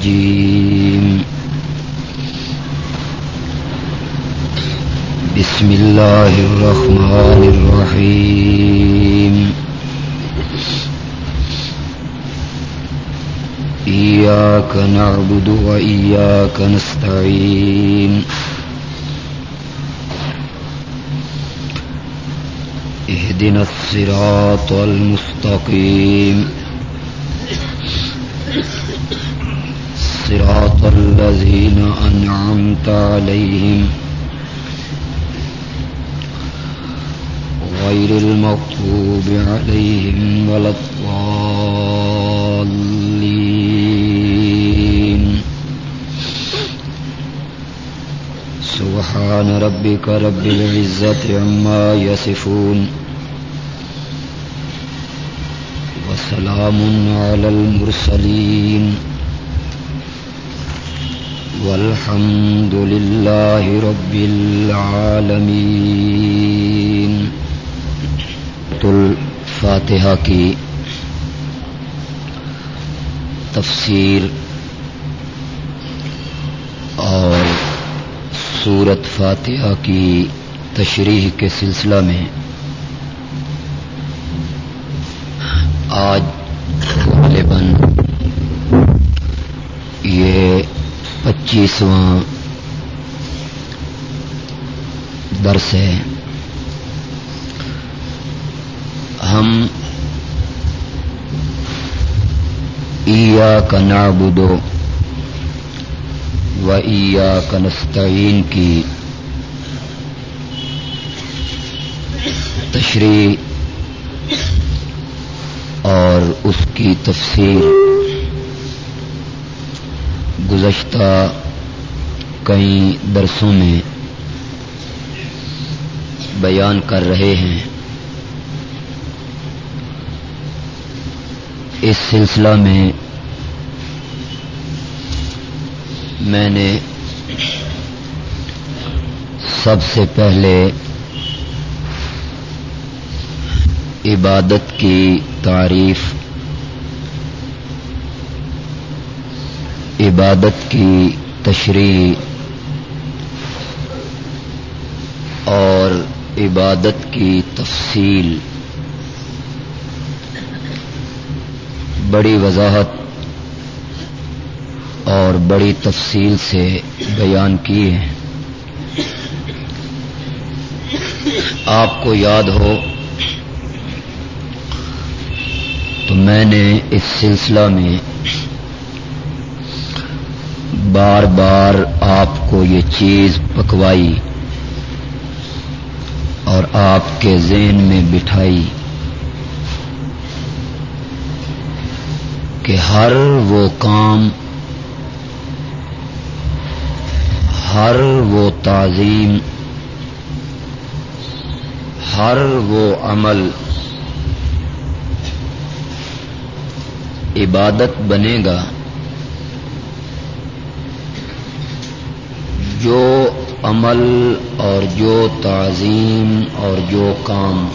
الرجيم. بسم الله الرحمن الرحيم. إياك نعبد وإياك نستعين. اهدنا الصراط المستقيم. صراط الذين أنعمت عليهم غير المغضوب عليهم ولا الضالين. سبحان ربك رب العزة عما يصفون. وسلام على المرسلين. والحمد لله رب العالمين الفاتحہ کی تفسیر اور سورت فاتحہ کی تشریح کے سلسلہ میں آج غالباً یہ پچیسواں درس ہے۔ ہم ایا کا نابدو و ایا کنستعین کی تشریح اور اس کی تفسیر گزشتہ کئی درسوں میں بیان کر رہے ہیں۔ اس سلسلہ میں میں نے سب سے پہلے عبادت کی تعریف عبادت کی تشریح اور عبادت کی تفصیل بڑی وضاحت اور بڑی تفصیل سے بیان کی ہے۔ آپ کو یاد ہو تو میں نے اس سلسلہ میں بار بار آپ کو یہ چیز پکوائی اور آپ کے ذہن میں بٹھائی کہ ہر وہ کام، ہر وہ تعظیم، ہر وہ عمل عبادت بنے گا۔ جو عمل اور جو تعظیم اور جو کام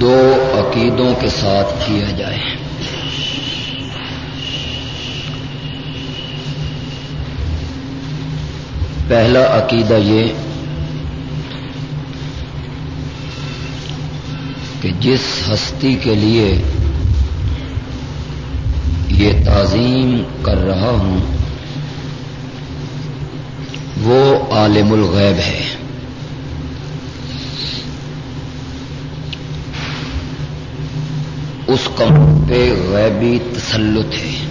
دو عقیدوں کے ساتھ کیا جائے۔ پہلا عقیدہ یہ کہ جس ہستی کے لیے یہ تعظیم کر رہا ہوں وہ عالم الغیب ہے۔ اس قوم پہ غیبی تسلط ہے۔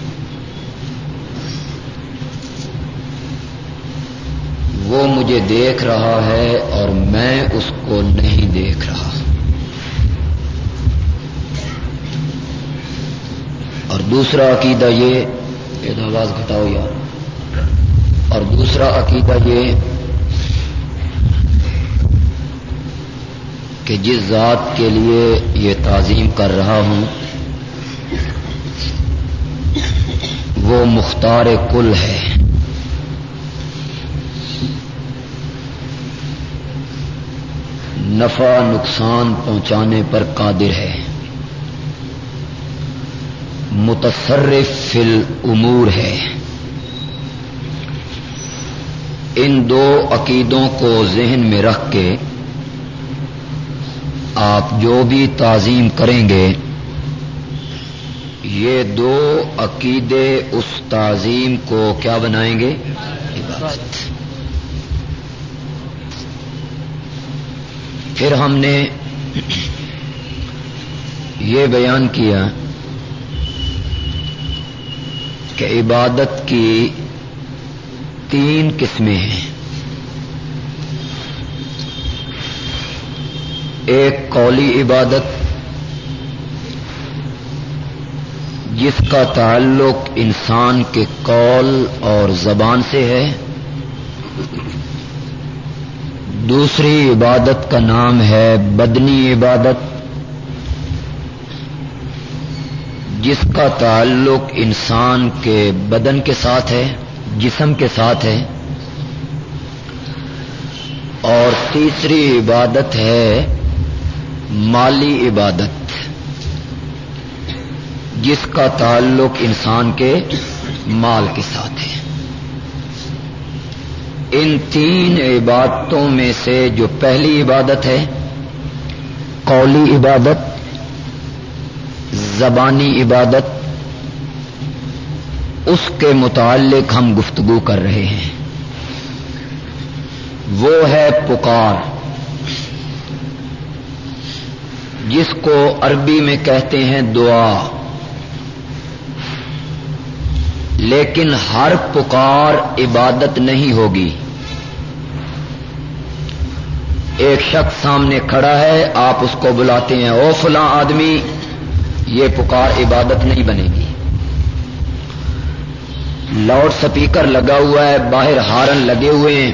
وہ مجھے دیکھ رہا ہے اور میں اس کو نہیں دیکھ رہا۔ اور دوسرا عقیدہ یہ آواز گھٹاؤ یار۔ اور دوسرا عقیدہ یہ کہ جس ذات کے لیے یہ تعظیم کر رہا ہوں، وہ مختار کل ہے۔ نفع نقصان پہنچانے پر قادر ہے۔ متصرف فی الامور ہے۔ ان دو عقیدوں کو ذہن میں رکھ کے آپ جو بھی تعظیم کریں گے، یہ دو عقیدے اس تعظیم کو کیا بنائیں گے؟ عبادت۔ پھر ہم نے یہ بیان کیا کہ عبادت کی تین قسمیں ہیں۔ ایک قولی عبادت، جس کا تعلق انسان کے قول اور زبان سے ہے۔ دوسری عبادت کا نام ہے بدنی عبادت، جس کا تعلق انسان کے بدن کے ساتھ ہے۔ جسم کے ساتھ ہے اور تیسری عبادت ہے مالی عبادت، جس کا تعلق انسان کے مال کے ساتھ ہے۔ ان تین عبادتوں میں سے جو پہلی عبادت ہے، قولی عبادت، زبانی عبادت اس کے متعلق ہم گفتگو کر رہے ہیں۔ وہ ہے پکار، جس کو عربی میں کہتے ہیں دعا۔ لیکن ہر پکار عبادت نہیں ہوگی۔ ایک شخص سامنے کھڑا ہے، آپ اس کو بلاتے ہیں، او فلاں آدمی، یہ پکار عبادت نہیں بنے گی۔ لاؤڈ سپیکر لگا ہوا ہے، باہر ہارن لگے ہوئے ہیں۔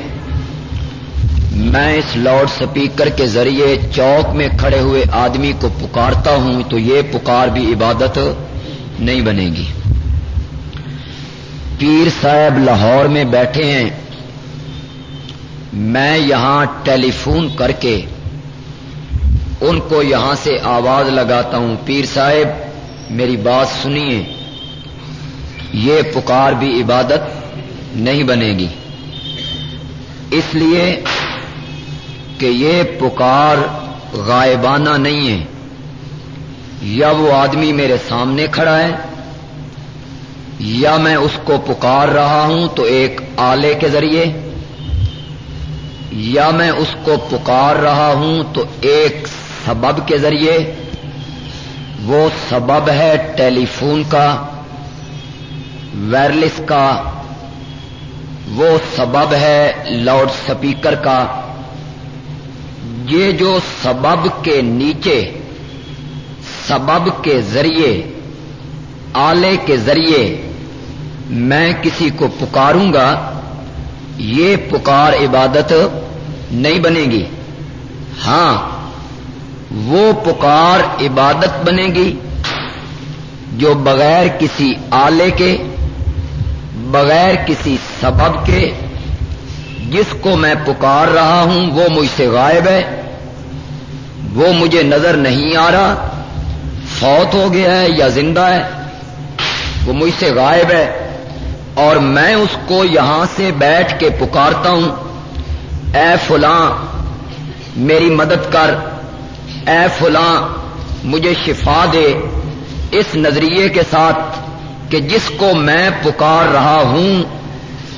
میں اس لاؤڈ سپیکر کے ذریعے چوک میں کھڑے ہوئے آدمی کو پکارتا ہوں تو یہ پکار بھی عبادت نہیں بنے گی۔ پیر صاحب لاہور میں بیٹھے ہیں۔ میں یہاں ٹیلی فون کر کے ان کو یہاں سے آواز لگاتا ہوں۔ پیر صاحب، میری بات سنیے۔ یہ پکار بھی عبادت نہیں بنے گی۔ اس لیے کہ یہ پکار غائبانہ نہیں ہے۔ یا وہ آدمی میرے سامنے کھڑا ہے، یا میں اس کو پکار رہا ہوں تو ایک آلے کے ذریعے، یا میں اس کو پکار رہا ہوں تو ایک سبب کے ذریعے۔ وہ سبب ہے ٹیلی فون کا۔ وائرلیس کا وہ سبب ہے لاؤڈ سپیکر کا۔ یہ جو سبب کے نیچے، سبب کے ذریعے، آلے کے ذریعے میں کسی کو پکاروں گا، یہ پکار عبادت نہیں بنے گی۔ ہاں وہ پکار عبادت بنے گی جو بغیر کسی آلے کے بغیر کسی سبب کے جس کو میں پکار رہا ہوں، وہ مجھ سے غائب ہے، وہ مجھے نظر نہیں آ رہا، فوت ہو گیا ہے یا زندہ ہے، وہ مجھ سے غائب ہے۔ اور میں اس کو یہاں سے بیٹھ کے پکارتا ہوں، اے فلاں، میری مدد کر، اے فلاں، مجھے شفا دے۔ اس نظریے کے ساتھ کہ جس کو میں پکار رہا ہوں،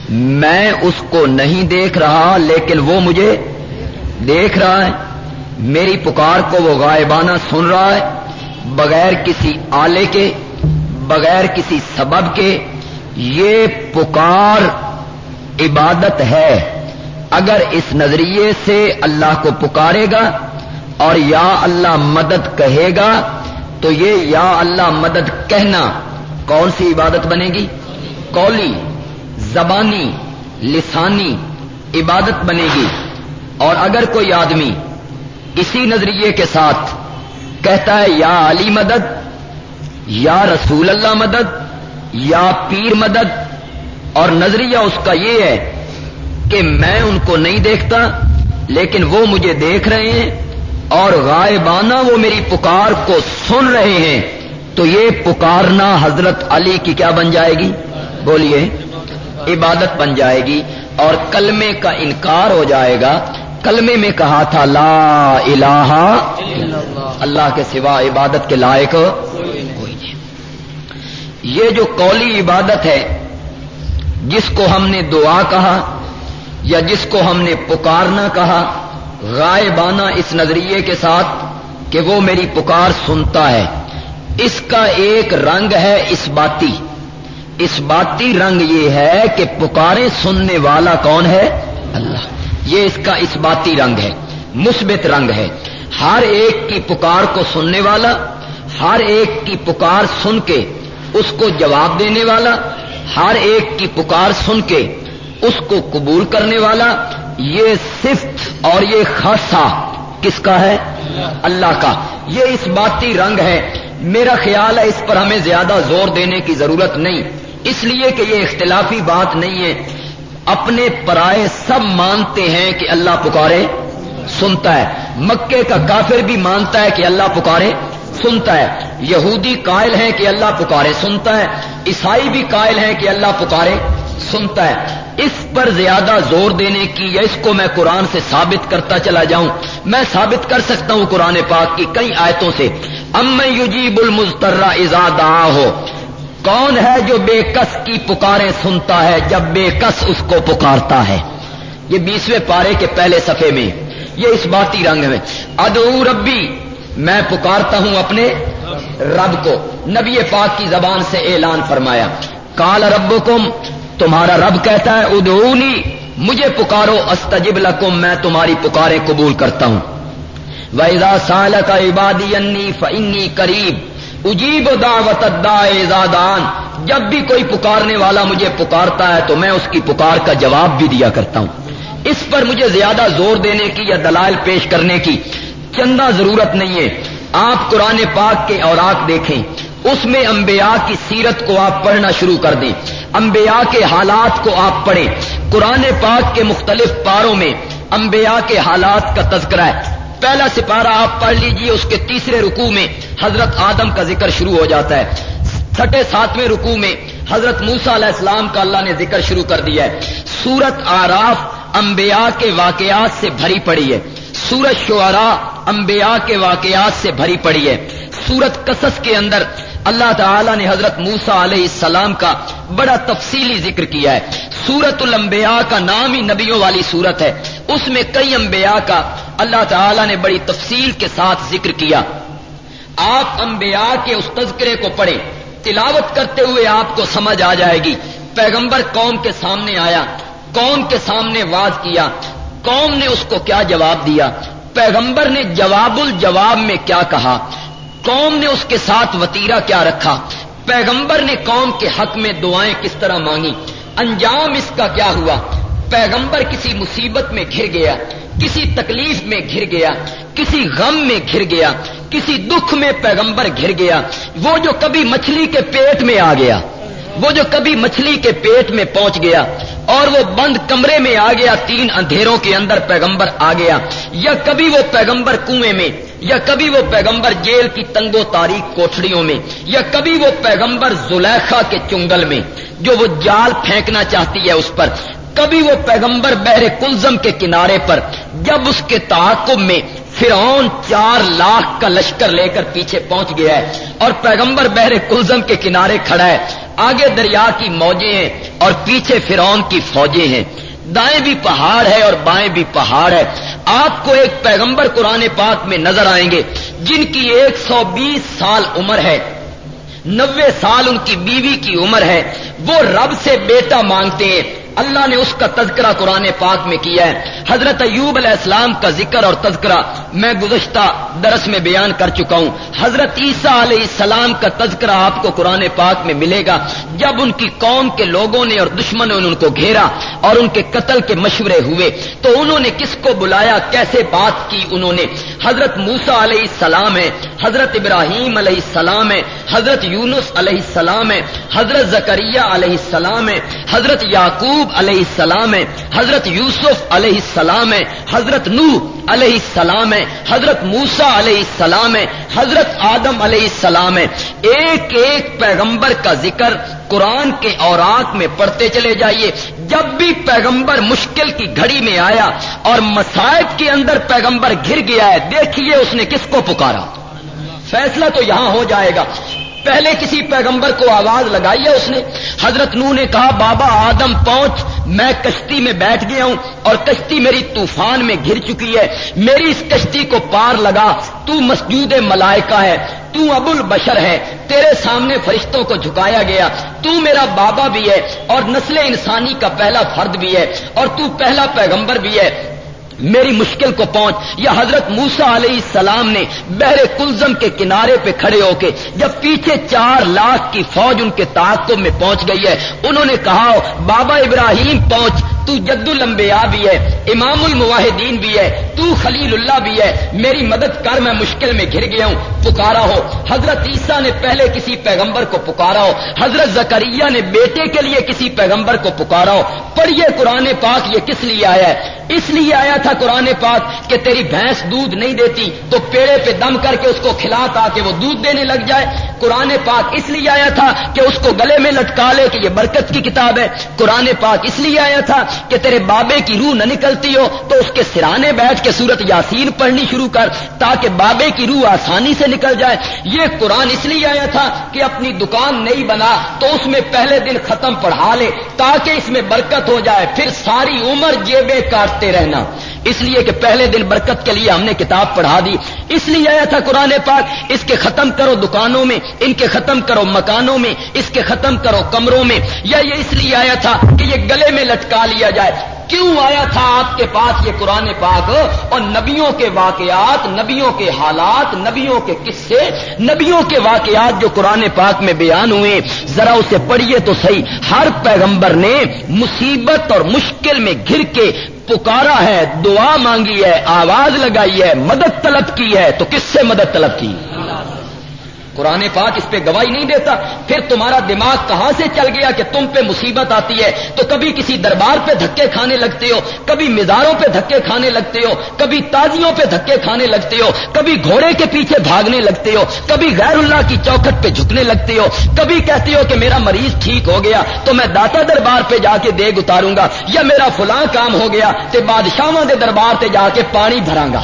میں اس کو نہیں دیکھ رہا، لیکن وہ مجھے دیکھ رہا ہے۔ میری پکار کو وہ غائبانہ سن رہا ہے، بغیر کسی آلے کے، بغیر کسی سبب کے۔ یہ پکار عبادت ہے۔ اگر اس نظریے سے اللہ کو پکارے گا اور یا اللہ مدد کہے گا، تو یہ یا اللہ مدد کہنا کون سی عبادت بنے گی؟ کولی زبانی، لسانی عبادت بنے گی۔ اور اگر کوئی آدمی اسی نظریے کے ساتھ کہتا ہے، یا علی مدد، یا رسول اللہ مدد، یا پیر مدد، اور نظریہ اس کا یہ ہے کہ میں ان کو نہیں دیکھتا، لیکن وہ مجھے دیکھ رہے ہیں اور غائبانہ وہ میری پکار کو سن رہے ہیں تو یہ پکارنا حضرت علی کی کیا بن جائے گی؟ بولیے، عبادت بن جائے گی اور کلمے کا انکار ہو جائے گا۔ کلمے میں کہا تھا، لا الہ اللہ کے سوا عبادت کے لائق کوئی نہیں۔ یہ جو قولی عبادت ہے، جس کو ہم نے دعا کہا یا جس کو ہم نے پکارنا کہا، غائبانہ اس نظریے کے ساتھ کہ وہ میری پکار سنتا ہے۔ اس کا ایک رنگ ہے اس باتی۔ اس باتی رنگ یہ ہے کہ پکارے سننے والا کون ہے؟ اللہ۔ یہ اس کا اس باتی رنگ ہے، مثبت رنگ ہے۔ ہر ایک کی پکار کو سننے والا، ہر ایک کی پکار سن کے اس کو جواب دینے والا، ہر ایک کی پکار سن کے اس کو قبول کرنے والا، یہ صفت اور یہ خاصا کس کا ہے؟ اللہ کا۔ یہ اس باتی رنگ ہے۔ میرا خیال ہے اس پر ہمیں زیادہ زور دینے کی ضرورت نہیں۔ اس لیے کہ یہ اختلافی بات نہیں ہے۔ اپنے پرائے سب مانتے ہیں کہ اللہ پکارے، سنتا ہے۔ مکے کا کافر بھی مانتا ہے کہ اللہ پکارے، سنتا ہے۔ یہودی قائل ہیں کہ اللہ پکارے، سنتا ہے۔ عیسائی بھی قائل ہیں کہ اللہ پکارے، سنتا ہے۔ اس پر زیادہ زور دینے کی یا اس کو میں قرآن سے ثابت کرتا چلا جاؤں، میں ثابت کر سکتا ہوں قرآن پاک کی کئی آیتوں سے۔ ام یجیب المسترا ازاد ہو کون ہے جو بے کس کی پکاریں سنتا ہے جب بے کس اس کو پکارتا ہے؟ یہ بیسویں پارے کے پہلے صفحے میں۔ یہ اس باتی رنگ میں۔ ادعو ربی، میں پکارتا ہوں اپنے رب کو۔ نبی پاک کی زبان سے اعلان فرمایا۔ کال رب تمہارا رب کہتا ہے، ادعونی، مجھے پکارو، استجب لکم، میں تمہاری پکاریں قبول کرتا ہوں۔ ویزا سال کا عبادی انی فنی قریب اجیب دعوت زادان جب بھی کوئی پکارنے والا مجھے پکارتا ہے، تو میں اس کی پکار کا جواب بھی دیا کرتا ہوں۔ اس پر مجھے زیادہ زور دینے کی یا دلائل پیش کرنے کی چندہ ضرورت نہیں ہے۔ آپ قرآن پاک کے اوراق دیکھیں۔ اس میں انبیاء کی سیرت کو آپ پڑھنا شروع کر دیں۔ انبیاء کے حالات کو آپ پڑھیں۔ قرآن پاک کے مختلف پاروں میں انبیاء کے حالات کا تذکرہ ہے۔ پہلا سپارہ آپ پڑھ لیجیے، اس کے تیسرے رکوع میں حضرت آدم کا ذکر شروع ہو جاتا ہے۔ چھٹے ساتویں رکوع میں حضرت موسا علیہ السلام کا اللہ نے ذکر شروع کر دیا ہے۔ سورت آراف انبیاء کے واقعات سے بھری پڑی ہے۔ سورت شعرا انبیاء کے واقعات سے بھری پڑی ہے۔ سورت قصص کے اندر اللہ تعالی نے حضرت موسا علیہ السلام کا بڑا تفصیلی ذکر کیا ہے۔ سورت الانبیاء کا نام ہی نبیوں والی سورت ہے۔ اس میں کئی انبیاء کا اللہ تعالی نے بڑی تفصیل کے ساتھ ذکر کیا۔ آپ انبیاء کے اس تذکرے کو پڑھیں۔ تلاوت کرتے ہوئے آپ کو سمجھ آ جائے گی۔ پیغمبر قوم کے سامنے آیا۔ قوم کے سامنے واز کیا۔ قوم نے اس کو کیا جواب دیا؟ پیغمبر نے جواب الجواب میں کیا کہا؟ قوم نے اس کے ساتھ وتیرا کیا رکھا؟ پیغمبر نے قوم کے حق میں دعائیں کس طرح مانگی انجام اس کا کیا ہوا؟ پیغمبر کسی مصیبت میں گھر گیا، کسی تکلیف میں گھر گیا، کسی غم میں گھر گیا، کسی دکھ میں پیغمبر گھر گیا۔ وہ جو کبھی مچھلی کے پیٹ میں آ گیا، وہ جو کبھی مچھلی کے پیٹ میں پہنچ گیا، اور وہ بند کمرے میں آ گیا، تین اندھیروں کے اندر پیغمبر آ گیا، یا کبھی وہ پیغمبر کنویں میں یا کبھی وہ پیغمبر جیل کی تنگو تاریخ کوٹڑیوں میں، یا کبھی وہ پیغمبر زلیخا کے چنگل میں، جو وہ جال پھینکنا چاہتی ہے اس پر، کبھی وہ پیغمبر بحر کلزم کے کنارے پر، جب اس کے تعاقب میں فرعون چار لاکھ کا لشکر لے کر پیچھے پہنچ گیا ہے اور پیغمبر بحر کلزم کے کنارے کھڑا ہے، آگے دریا کی موجیں ہیں اور پیچھے فرعون کی فوجیں ہیں۔ دائیں بھی پہاڑ ہے اور بائیں بھی پہاڑ ہے۔ آپ کو ایک پیغمبر قرآن پاک میں نظر آئیں گے، جن کی ایک سو بیس سال عمر ہے، نوے سال ان کی بیوی کی عمر ہے۔ وہ رب سے بیٹا مانگتے ہیں۔ اللہ نے اس کا تذکرہ قرآن پاک میں کیا ہے۔ حضرت ایوب علیہ السلام کا ذکر اور تذکرہ میں گزشتہ درس میں بیان کر چکا ہوں۔ حضرت عیسیٰ علیہ السلام کا تذکرہ آپ کو قرآن پاک میں ملے گا۔ جب ان کی قوم کے لوگوں نے اور دشمنوں نے ان کو گھیرا اور ان کے قتل کے مشورے ہوئے تو انہوں نے کس کو بلایا، کیسے بات کی انہوں نے؟ حضرت موسا علیہ السلام ہے حضرت ابراہیم علیہ السلام ہے حضرت یونس علیہ السلام ہے حضرت زکریہ علیہ السلام ہے حضرت یعقوب علیہ السلام ہے، حضرت یوسف علیہ السلام ہے، حضرت نو علیہ السلام ہے، حضرت موسا علیہ السلام ہے، حضرت آدم علیہ السلام ہے۔ ایک ایک پیغمبر کا ذکر قرآن کے اوراق میں پڑھتے چلے جائیے۔ جب بھی پیغمبر مشکل کی گھڑی میں آیا اور مسائب کے اندر پیغمبر گر گیا ہے، دیکھیے اس نے کس کو پکارا۔ فیصلہ تو یہاں ہو جائے گا۔ پہلے کسی پیغمبر کو آواز لگائی ہے اس نے؟ حضرت نو نے کہا، بابا آدم پہنچ، میں کشتی میں بیٹھ گیا ہوں اور کشتی میری طوفان میں گر چکی ہے۔ میری اس کشتی کو پار لگا، تو مسجود ملائکہ ہے، تو ابو البشر ہے۔ تیرے سامنے فرشتوں کو جھکایا گیا۔ تو میرا بابا بھی ہے اور نسل انسانی کا پہلا فرد بھی ہے اور تو پہلا پیغمبر بھی ہے۔ میری مشکل کو پہنچ یا حضرت موسا علیہ السلام نے بحر کلزم کے کنارے پہ کھڑے ہو کے جب پیچھے چار لاکھ کی فوج ان کے تعاقب میں پہنچ گئی ہے، انہوں نے کہا، بابا ابراہیم پہنچ تو جد الانبیاء بھی ہے امام المواحدین بھی ہے، تو خلیل اللہ بھی ہے۔ میری مدد کر، میں مشکل میں گر گیا ہوں۔ پکارا ہو۔ حضرت عیسیٰ نے پہلے کسی پیغمبر کو پکارا ہو۔ حضرت زکریہ نے بیٹے کے لیے کسی پیغمبر کو پکارا ہو۔ پڑھیے قرآن پاک، یہ کس لیے آیا ہے؟ اس لیے آیا تھا قرآن پاک کہ تیری بھینس دودھ نہیں دیتی، تو پیڑے پہ دم کر کے اس کو کھلا تاکہ وہ دودھ دینے لگ جائے۔ قرآن پاک اس لیے آیا تھا کہ اس کو گلے میں لٹکا لے کہ یہ برکت کی کتاب ہے۔ قرآن پاک اس لیے آیا تھا کہ تیرے بابے کی روح نہ نکلتی ہو تو اس کے سرانے بیٹھ کے سورت یاسین پڑھنی شروع کر تاکہ بابے کی روح آسانی سے نکل جائے۔ یہ قرآن اس لیے آیا تھا کہ اپنی دکان نہیں بنا تو اس میں پہلے دن ختم پڑھا لے تاکہ اس میں برکت ہو جائے۔ پھر ساری عمر جیبیں کاٹتے رہنا۔ اس لیے کہ پہلے دن برکت کے لیے ہم نے کتاب پڑھا دی۔ اس لیے آیا تھا قرآن پاک، اس کے ختم کرو دکانوں میں، ان کے ختم کرو مکانوں میں، اس کے ختم کرو کمروں میں۔ یا یہ اس لیے آیا تھا کہ یہ گلے میں لٹکا لیا جائے۔ کیوں آیا تھا آپ کے پاس یہ قرآن پاک اور نبیوں کے واقعات، نبیوں کے حالات، نبیوں کے قصے، نبیوں کے واقعات جو قرآن پاک میں بیان ہوئے؟ ذرا اسے پڑھیے تو صحیح۔ ہر پیغمبر نے مصیبت اور مشکل میں گر کے پکارا ہے، دعا مانگی ہے، آواز لگائی ہے، مدد طلب کی ہے، تو کس سے مدد طلب کی؟ قرآن پاک اس پہ گواہی نہیں دیتا، پھر تمہارا دماغ کہاں سے چل گیا کہ تم پہ مصیبت آتی ہے؟ تو کبھی کسی دربار پہ دھکے کھانے لگتے ہو، کبھی مزاروں پہ دھکے کھانے لگتے ہو، کبھی تازیوں پہ دھکے کھانے لگتے ہو، کبھی گھوڑے کے پیچھے بھاگنے لگتے ہو، کبھی غیر اللہ کی چوکھٹ پہ جھکنے لگتے ہو، کبھی کہتے ہو کہ میرا مریض ٹھیک ہو گیا، تو میں داتا دربار پہ جا کے دیگ اتاروں گا یا میرا فلاں کام ہو گیا تو بادشاہوں کے دربار پہ جا کے پانی بھراں گا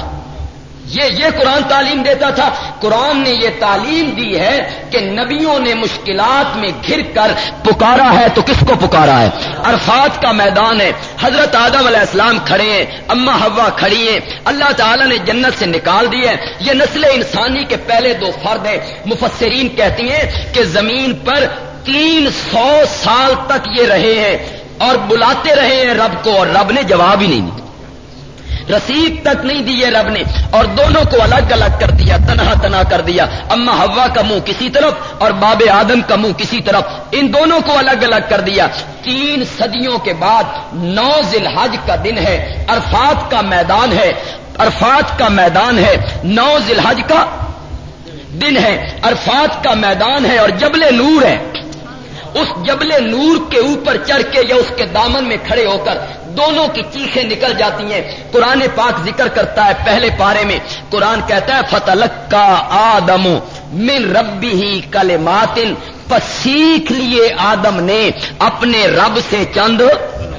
یہ یہ قرآن تعلیم دیتا تھا۔ قرآن نے یہ تعلیم دی ہے کہ نبیوں نے مشکلات میں گھر کر پکارا ہے تو کس کو پکارا ہے؟ عرفات کا میدان ہے۔ حضرت آدم علیہ السلام کھڑے ہیں، اما ہوا کھڑی ہیں۔ اللہ تعالیٰ نے جنت سے نکال دی ہے۔ یہ نسل انسانی کے پہلے دو فرد ہیں۔ مفسرین کہتی ہیں کہ زمین پر تین سو سال تک یہ رہے ہیں اور بلاتے رہے ہیں رب کو اور رب نے جواب ہی نہیں دیا۔ رسید تک نہیں دی رب نے اور دونوں کو الگ الگ کر دیا، تنہا تنہا کر دیا۔ اما ہوا کا منہ کسی طرف اور باب آدم کا منہ کسی طرف، ان دونوں کو الگ الگ کر دیا۔ تین صدیوں کے بعد نو ذی الحج کا دن ہے، عرفات کا میدان ہے، عرفات کا میدان ہے، نو ذی الحج کا دن ہے۔ عرفات کا میدان ہے اور جبل نور ہے۔ اس جبل نور کے اوپر چڑھ کے یا اس کے دامن میں کھڑے ہو کر دونوں کی چیخیں نکل جاتی ہیں۔ قرآن پاک ذکر کرتا ہے پہلے پارے میں۔ قرآن کہتا ہے فتح کا آدم من ربی ہی کل ماتن سیکھ لیے آدم نے اپنے رب سے چند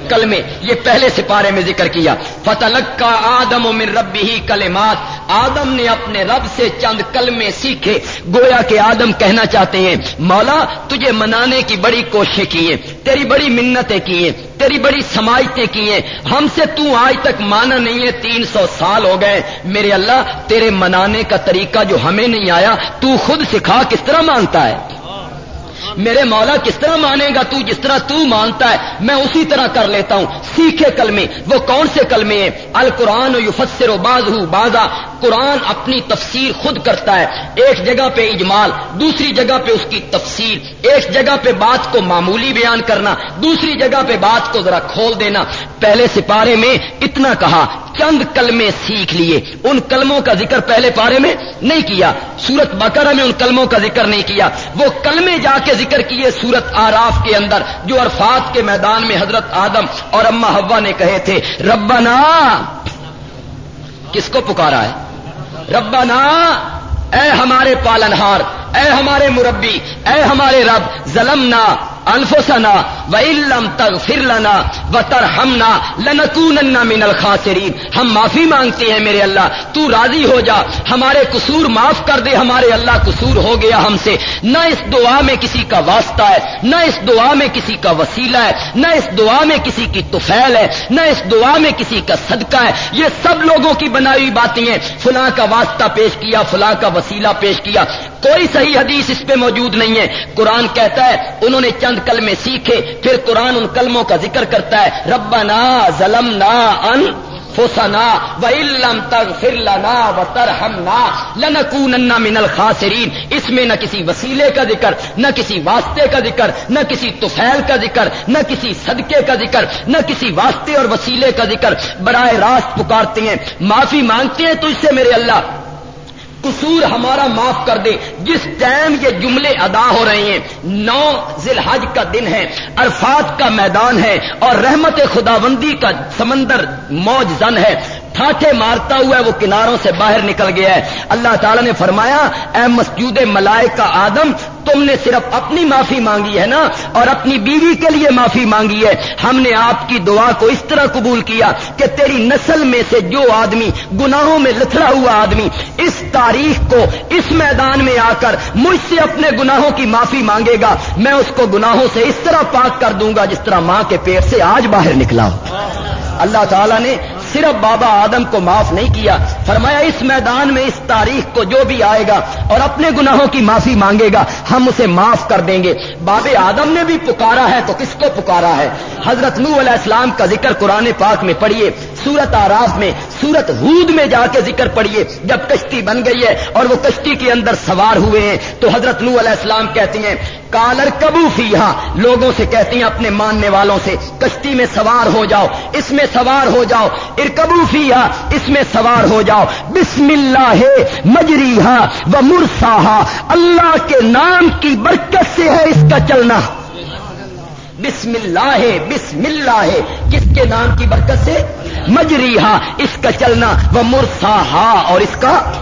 کلمے، یہ پہلے سپارے میں ذکر کیا۔ فتح کا آدم و من ربی ہی کلمات۔ آدم نے اپنے رب سے چند کلمے سیکھے۔ گویا کہ آدم کہنا چاہتے ہیں، مولا، تجھے منانے کی بڑی کوششیں کی ہیں، تیری بڑی منتیں کی ہیں، تیری بڑی سماجتیں کی ہیں۔ ہم سے تو آج تک مانا نہیں ہے، تین سو سال ہو گئے۔ میرے اللہ، تیرے منانے کا طریقہ جو ہمیں نہیں آیا، تو خود سکھا کس طرح مانتا ہے؟ میرے مولا کس طرح مانے گا تو جس طرح تو مانتا ہے، میں اسی طرح کر لیتا ہوں۔ سیکھے کلمے، وہ کون سے کلمے ہیں؟ القرآن و یفسر و باز بازا قرآن اپنی تفسیر خود کرتا ہے۔ ایک جگہ پہ اجمال، دوسری جگہ پہ اس کی تفسیر۔ ایک جگہ پہ بات کو معمولی بیان کرنا، دوسری جگہ پہ بات کو ذرا کھول دینا۔ پہلے سپارے میں اتنا کہا۔ چند کلمے سیکھ لیے۔ ان کلموں کا ذکر پہلے پارے میں نہیں کیا۔ سورت بکرا میں ان کلموں کا ذکر نہیں کیا۔ وہ کلمے جا کے ذکر کیے سورت آراف کے اندر، جو عرفات کے میدان میں حضرت آدم اور اما ہوا نے کہے تھے۔ ربنا، کس کو پکارا ہے؟ ربنا، اے ہمارے پالنہار اے ہمارے مربی، اے ہمارے رب، ظلمنا انفسنا و علم تغفر فرلنا و ترحمنا لنکونن من الخاسرین ہم معافی مانگتے ہیں میرے اللہ، تو راضی ہو جا۔ ہمارے قصور معاف کر دے، ہمارے اللہ قصور ہو گیا ہم سے۔ نہ اس دعا میں کسی کا واسطہ ہے، نہ اس دعا میں کسی کا وسیلہ ہے، نہ اس دعا میں کسی کی توفیل ہے، نہ اس دعا میں کسی کا صدقہ ہے۔ یہ سب لوگوں کی بنائی ہوئی باتیں ہیں۔ فلاں کا واسطہ پیش کیا، فلاں کا وسیلہ پیش کیا۔ کوئی صحیح حدیث اس پہ موجود نہیں ہے۔ قرآن کہتا ہے، انہوں نے چند کلمے سیکھے، پھر قرآن ان کلموں کا ذکر کرتا ہے۔ ربنا ظلمنا ان فسنا و علم تگ فرلنا و ترحمنا لنکونن من الخاسرین۔ اس میں نہ کسی وسیلے کا ذکر، نہ کسی واسطے کا ذکر، نہ کسی توفیل کا ذکر، نہ کسی صدقے کا ذکر، نہ کسی واسطے اور وسیلے کا ذکر۔ براہ راست پکارتے ہیں، معافی مانگتے ہیں تو اس سے میرے اللہ۔ قصور ہمارا معاف کر دے۔ جس ٹائم یہ جملے ادا ہو رہے ہیں، نو ذیل حج کا دن ہے، عرفات کا میدان ہے اور رحمت خداوندی کا سمندر موج زن ہے۔ ٹھاٹے مارتا ہوا ہے، وہ کناروں سے باہر نکل گیا ہے۔ اللہ تعالیٰ نے فرمایا، اے مسجود ملائک کا آدم، تم نے صرف اپنی معافی مانگی ہے نا؟ اور اپنی بیوی کے لیے معافی مانگی ہے۔ ہم نے آپ کی دعا کو اس طرح قبول کیا کہ تیری نسل میں سے جو آدمی گناہوں میں لتڑا ہوا آدمی اس تاریخ کو، اس میدان میں آ کر مجھ سے اپنے گناہوں کی معافی مانگے گا، میں اس کو گناہوں سے اس طرح پاک کر دوں گا جس طرح ماں کے پیٹ سے آج باہر نکلا اللہ تعالیٰ نے صرف بابا آدم کو معاف نہیں کیا، فرمایا اس میدان میں اس تاریخ کو جو بھی آئے گا اور اپنے گناہوں کی معافی مانگے گا، ہم اسے معاف کر دیں گے۔ باب آدم نے بھی پکارا ہے تو کس کو پکارا ہے؟ حضرت نو علیہ السلام کا ذکر قرآن پاک میں پڑھیے سورت آراف میں سورت ہود میں جا کے ذکر پڑھیے، جب کشتی بن گئی ہے اور وہ کشتی کے اندر سوار ہوئے ہیں، تو حضرت نو علیہ السلام کہتے ہیں کالر کبو فی لوگوں سے کہتی ہیں اپنے ماننے والوں سے، کشتی میں سوار ہو جاؤ، اس میں سوار ہو جاؤ ارکبو فیا اس میں سوار ہو جاؤ۔ بسم اللہ ہے مجری و مرسا اللہ کے نام کی برکت سے ہے اس کا چلنا۔ بسم اللہ ہے بسم اللہ ہے کس کے نام کی برکت سے؟ مجری اس کا چلنا۔ وہ مرسا اور اس کا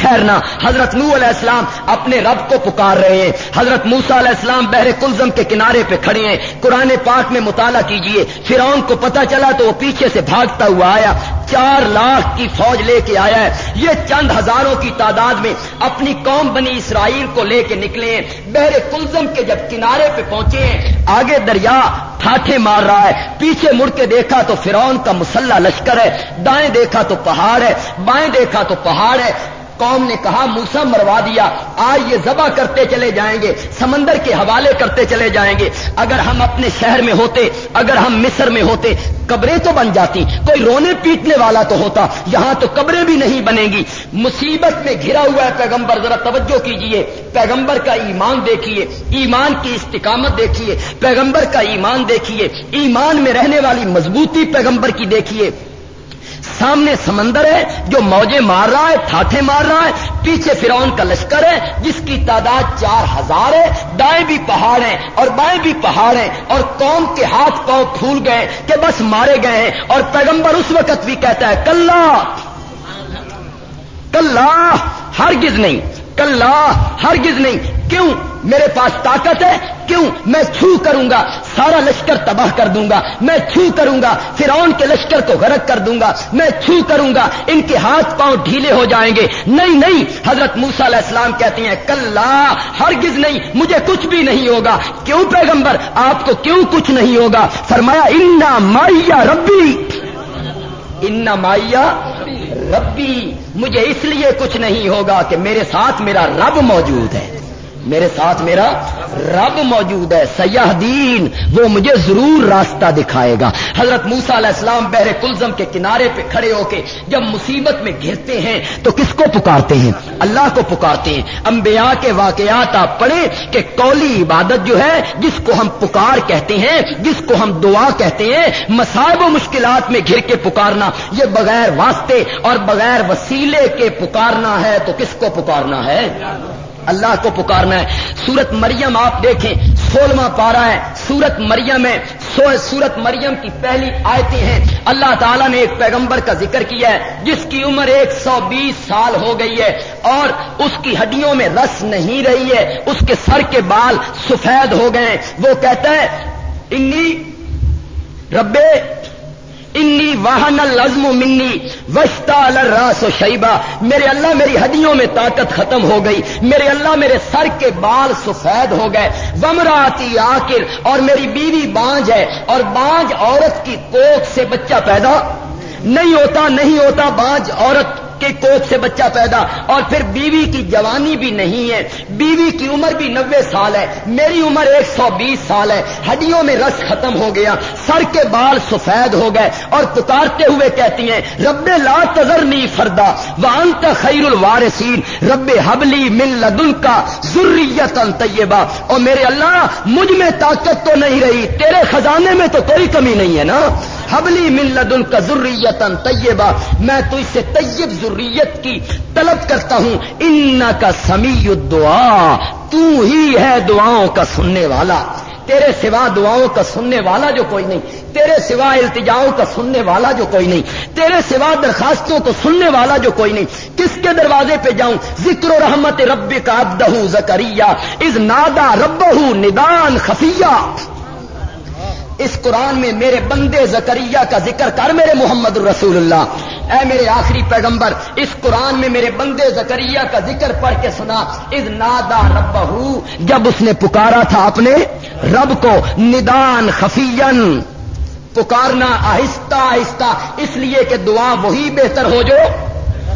ٹھہرنا۔ حضرت نو علیہ السلام اپنے رب کو پکار رہے ہیں۔ حضرت موسا علیہ السلام بحر کلزم کے کنارے پہ کھڑے ہیں۔ قرآن پاک میں مطالعہ کیجیے۔ فرعون کو پتا چلا تو وہ پیچھے سے بھاگتا ہوا آیا۔ چار لاکھ کی فوج لے کے آیا ہے۔ یہ چند ہزاروں کی تعداد میں اپنی قوم بنی اسرائیل کو لے کے نکلے ہیں۔ بحر کلزم کے جب کنارے پہ پہنچے ہیں، آگے دریا ٹھاٹھے مار رہا ہے۔ پیچھے مڑ کے دیکھا تو فرعون کا مسلح لشکر ہے۔ دائیں دیکھا تو پہاڑ ہے۔ بائیں دیکھا تو پہاڑ ہے۔ قوم نے کہا موسا مروا دیا، آج یہ ذبح کرتے چلے جائیں گے، سمندر کے حوالے کرتے چلے جائیں گے۔ اگر ہم اپنے شہر میں ہوتے، اگر ہم مصر میں ہوتے، قبریں تو بن جاتی، کوئی رونے پیٹنے والا تو ہوتا، یہاں تو قبریں بھی نہیں بنے گی۔ مصیبت میں گھرا ہوا ہے پیغمبر، ذرا توجہ کیجیے۔ پیغمبر کا ایمان دیکھیے ایمان کی استقامت دیکھیے پیغمبر کا ایمان دیکھیے ایمان میں رہنے والی مضبوطی پیغمبر کی دیکھیے سامنے سمندر ہے، جو موجے مار رہا ہے تھاٹے مار رہا ہے، پیچھے فرعون کا لشکر ہے، جس کی تعداد چار ہزار ہے۔ دائیں بھی پہاڑ ہیں اور بائیں بھی پہاڑ ہیں۔ اور قوم کے ہاتھ پاؤں پھول گئے کہ بس مارے گئے ہیں۔ اور پیغمبر اس وقت بھی کہتا ہے، کلّا کلّا، ہرگز نہیں۔ کلّا، ہرگز نہیں۔ کیوں؟ میرے پاس طاقت ہے۔ کیوں؟ میں چھو کروں گا۔ سارا لشکر تباہ کر دوں گا۔ میں چھو کروں گا۔ فرعون کے لشکر کو غرق کر دوں گا۔ میں چھو کروں گا۔ ان کے ہاتھ پاؤں ڈھیلے ہو جائیں گے۔ نہیں نہیں۔ حضرت موسا علیہ السلام کہتی ہیں کل ہرگز نہیں۔ مجھے کچھ بھی نہیں ہوگا۔ کیوں پیغمبر؟ آپ کو کیوں کچھ نہیں ہوگا؟ فرمایا، انا مائیا ربی ان مائیا ربی، مجھے اس لیے کچھ نہیں ہوگا کہ میرے ساتھ میرا رب موجود ہے۔ میرے ساتھ میرا رب موجود ہے سیاح دین، وہ مجھے ضرور راستہ دکھائے گا۔ حضرت موسا علیہ السلام بحر کلزم کے کنارے پہ کھڑے ہو کے جب مصیبت میں گرتے ہیں تو کس کو پکارتے ہیں؟ اللہ کو پکارتے ہیں۔ انبیاء کے واقعات آپ پڑھیں کہ کولی عبادت جو ہے، جس کو ہم پکار کہتے ہیں، جس کو ہم دعا کہتے ہیں مسائب و مشکلات میں گھر کے پکارنا، یہ بغیر واسطے اور بغیر وسیلے کے پکارنا ہے تو کس کو پکارنا ہے؟ اللہ کو پکارنا ہے۔ سورت مریم آپ دیکھیں، سولہواں پارا ہے۔ سورت مریم ہے سورت مریم کی پہلی آیتیں ہیں۔ اللہ تعالیٰ نے ایک پیغمبر کا ذکر کیا ہے، جس کی عمر ایک سو بیس سال ہو گئی ہے اور اس کی ہڈیوں میں رس نہیں رہی ہے۔ اس کے سر کے بال سفید ہو گئے۔ وہ کہتا ہے، انی ربے انی واہن العزم منی وشتا الراس و شیبہ میرے اللہ میری ہڈیوں میں طاقت ختم ہو گئی۔ میرے اللہ میرے سر کے بال سفید ہو گئے۔ ومراتی آخر اور میری بیوی بانج ہے اور بانج عورت کی کوکھ سے بچہ پیدا۔ نہیں ہوتا نہیں ہوتا، بانج عورت کے کوک سے بچہ پیدا اور پھر بیوی کی جوانی بھی نہیں ہے بیوی کی عمر بھی نوے سال ہے میری عمر ایک سو بیس سال ہے ہڈیوں میں رس ختم ہو گیا سر کے بال سفید ہو گئے اور پکارتے ہوئے کہتی ہیں، رب لا تذرنی فردا وانت خیر الوارثین، رب حبلی مل لدن کا ضروریت طیبہ۔ اور میرے اللہ، مجھ میں طاقت تو نہیں رہی، تیرے خزانے میں تو کوئی کمی نہیں ہے نا۔ حبلی ملت ان کا ضروریت طیبہ، میں تو اس سے طیب ضروریت کی طلب کرتا ہوں۔ ان کا سمیع دعا تو ہی ہے دعاؤں کا سننے والا۔ تیرے سوا دعاؤں کا سننے والا جو کوئی نہیں۔ تیرے سوا التجاؤں کا سننے والا جو کوئی نہیں۔ تیرے سوا درخواستوں کو سننے والا جو کوئی نہیں۔ کس کے دروازے پہ جاؤں؟ ذکر و رحمت رب کا ابدہ زکریہ از نادا رب ندان خفیہ۔ اس قرآن میں میرے بندے زکریہ کا ذکر کر میرے محمد الرسول اللہ۔ اے میرے آخری پیغمبر، اس قرآن میں میرے بندے زکریہ کا ذکر پڑھ کے سنا۔ از نادا رب جب اس نے پکارا تھا اپنے رب کو، ندان خفین پکارنا آہستہ آہستہ، اس لیے کہ دعا وہی بہتر ہو جو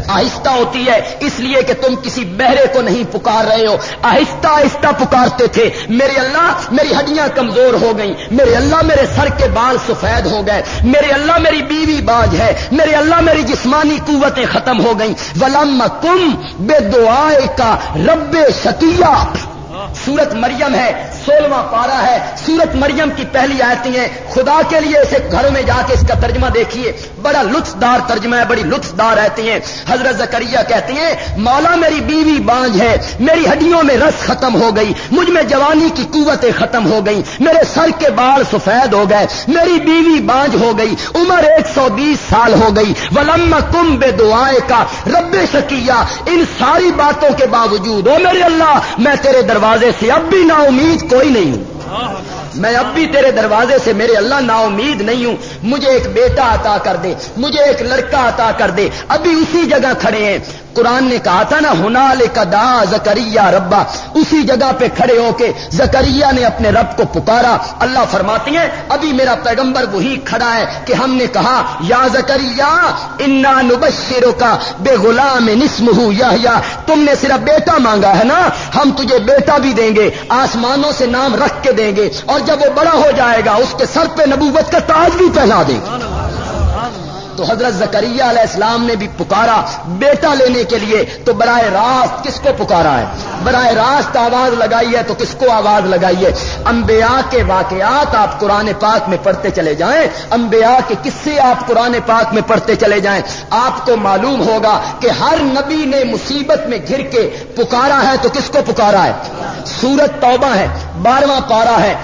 آہستہ ہوتی ہے، اس لیے کہ تم کسی بہرے کو نہیں پکار رہے ہو۔ آہستہ آہستہ پکارتے تھے۔ میرے اللہ، میری ہڈیاں کمزور ہو گئیں۔ میرے اللہ، میرے سر کے بال سفید ہو گئے۔ میرے اللہ، میری بیوی باز ہے۔ میرے اللہ، میری جسمانی قوتیں ختم ہو گئیں۔ ولم کم بے دعائے کا رب شکیہ سورت مریم ہے، سولہواں پارا ہے۔ سورت مریم کی پہلی آیتیں ہیں۔ خدا کے لیے اسے گھروں میں جا کے اس کا ترجمہ دیکھیے۔ بڑا لطف دار ترجمہ ہے، بڑی لطف دار رہتی ہیں۔ حضرت زکریہ کہتے ہیں، مولا میری بیوی بانج ہے، میری ہڈیوں میں رس ختم ہو گئی، مجھ میں جوانی کی قوتیں ختم ہو گئی میرے سر کے بال سفید ہو گئے، میری بیوی بانج ہو گئی، عمر ایک سو بیس سال ہو گئی۔ ولم کم بے دعائے کا، رب شکیہ، ان ساری باتوں کے باوجود، او میرے اللہ، میں تیرے دروازے سے اب بھی نا امید کوئی نہیں ہوں میں اب بھی تیرے دروازے سے میرے اللہ نا امید نہیں ہوں۔ مجھے ایک بیٹا عطا کر دے، مجھے ایک لڑکا عطا کر دے۔ ابھی اسی جگہ کھڑے ہیں۔ قرآن نے کہا تھا نا ہنال کا دا زکریہ ربا اسی جگہ پہ کھڑے ہو کے زکریہ نے اپنے رب کو پکارا۔ اللہ فرماتی ہیں، ابھی میرا پیغمبر وہی کھڑا ہے کہ ہم نے کہا، یا زکریہ انا نبشرو کا بے غلام نسم یا تم نے صرف بیٹا مانگا ہے نا، ہم تجھے بیٹا بھی دیں گے۔ آسمانوں سے نام رکھ کے دیں گے اور جب وہ بڑا ہو جائے گا اس کے سر پہ نبوت کا تاج بھی پہنا گے۔ تو حضرت زکریہ علیہ السلام نے بھی پکارا بیٹا لینے کے لیے، تو براہ راست کس کو پکارا ہے؟ براہ راست آواز لگائی ہے تو کس کو آواز لگائی ہے؟ انبیاء کے واقعات آپ قرآن پاک میں پڑھتے چلے جائیں۔ انبیاء کے قصے آپ قرآن پاک میں پڑھتے چلے جائیں۔ آپ کو معلوم ہوگا کہ ہر نبی نے مصیبت میں گھر کے پکارا ہے تو کس کو پکارا ہے؟ سورت توبہ ہے، بارہواں پارا ہے۔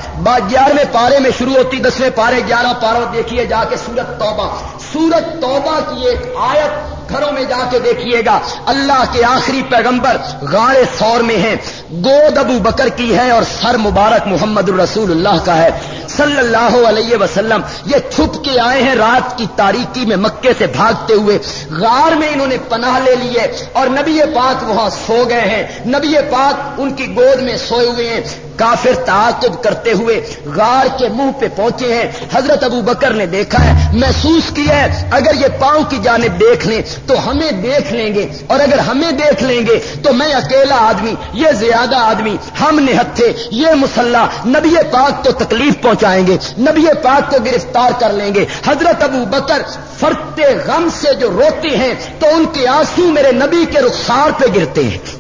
گیارہویں پارے میں شروع ہوتی، دسویں پارے گیارہ پاروں دیکھیے جا کے سورت توبہ۔ سورت توبہ کی ایک آیت گھروں میں جا کے دیکھیے گا۔ اللہ کے آخری پیغمبر غار سور میں ہیں۔ گود ابو بکر کی ہے اور سر مبارک محمد الرسول اللہ کا ہے۔ صلی اللہ علیہ وسلم، یہ چھپ کے آئے ہیں رات کی تاریکی میں مکے سے بھاگتے ہوئے۔ غار میں انہوں نے پناہ لے لیے اور نبی پاک وہاں سو گئے ہیں۔ نبی پاک ان کی گود میں سوئے ہوئے ہیں۔ کافر تعاقب کرتے ہوئے غار کے منہ پہ پہنچے ہیں۔ حضرت ابو بکر نے دیکھا ہے، محسوس کیا ہے، اگر یہ پاؤں کی جانب دیکھ لیں تو ہمیں دیکھ لیں گے۔ اور اگر ہمیں دیکھ لیں گے تو میں اکیلا آدمی، یہ زیادہ آدمی، ہم نے ہتھے، یہ مسلح، نبی پاک تو تکلیف پہنچائیں گے۔ نبی پاک کو گرفتار کر لیں گے۔ حضرت ابو بکر فرتے غم سے جو روتے ہیں تو ان کے آنسو میرے نبی کے رخسار پہ گرتے ہیں۔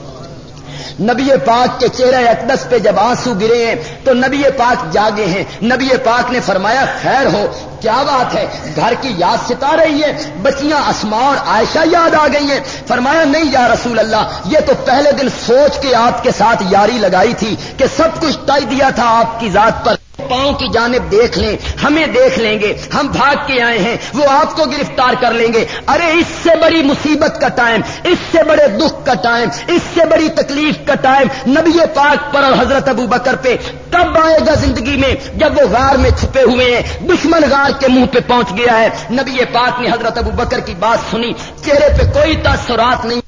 نبی پاک کے چہرے اقدس پہ جب آنسو گرے ہیں تو نبی پاک جاگے ہیں۔ نبی پاک نے فرمایا، خیر ہو، کیا بات ہے؟ گھر کی یاد ستا رہی ہے، بچیاں اسما اور عائشہ یاد آ گئی ہیں۔ فرمایا، نہیں یا رسول اللہ، یہ تو پہلے دن سوچ کے آپ کے ساتھ یاری لگائی تھی کہ سب کچھ طے دیا تھا آپ کی ذات پر۔ پاؤں کی جانب دیکھ لیں، ہمیں دیکھ لیں گے، ہم بھاگ کے آئے ہیں، وہ آپ کو گرفتار کر لیں گے۔ ارے، اس سے بڑی مصیبت کا ٹائم، اس سے بڑے دکھ کا ٹائم، اس سے بڑی تکلیف کا ٹائم نبی پاک پر اور حضرت ابو بکر پہ۔ کب آئے گا زندگی میں؟ جب وہ غار میں چھپے ہوئے ہیں، دشمن غار کے منہ پہ پہنچ گیا ہے۔ نبی پاک نے حضرت ابو بکر کی بات سنی، چہرے پہ کوئی تاثرات نہیں۔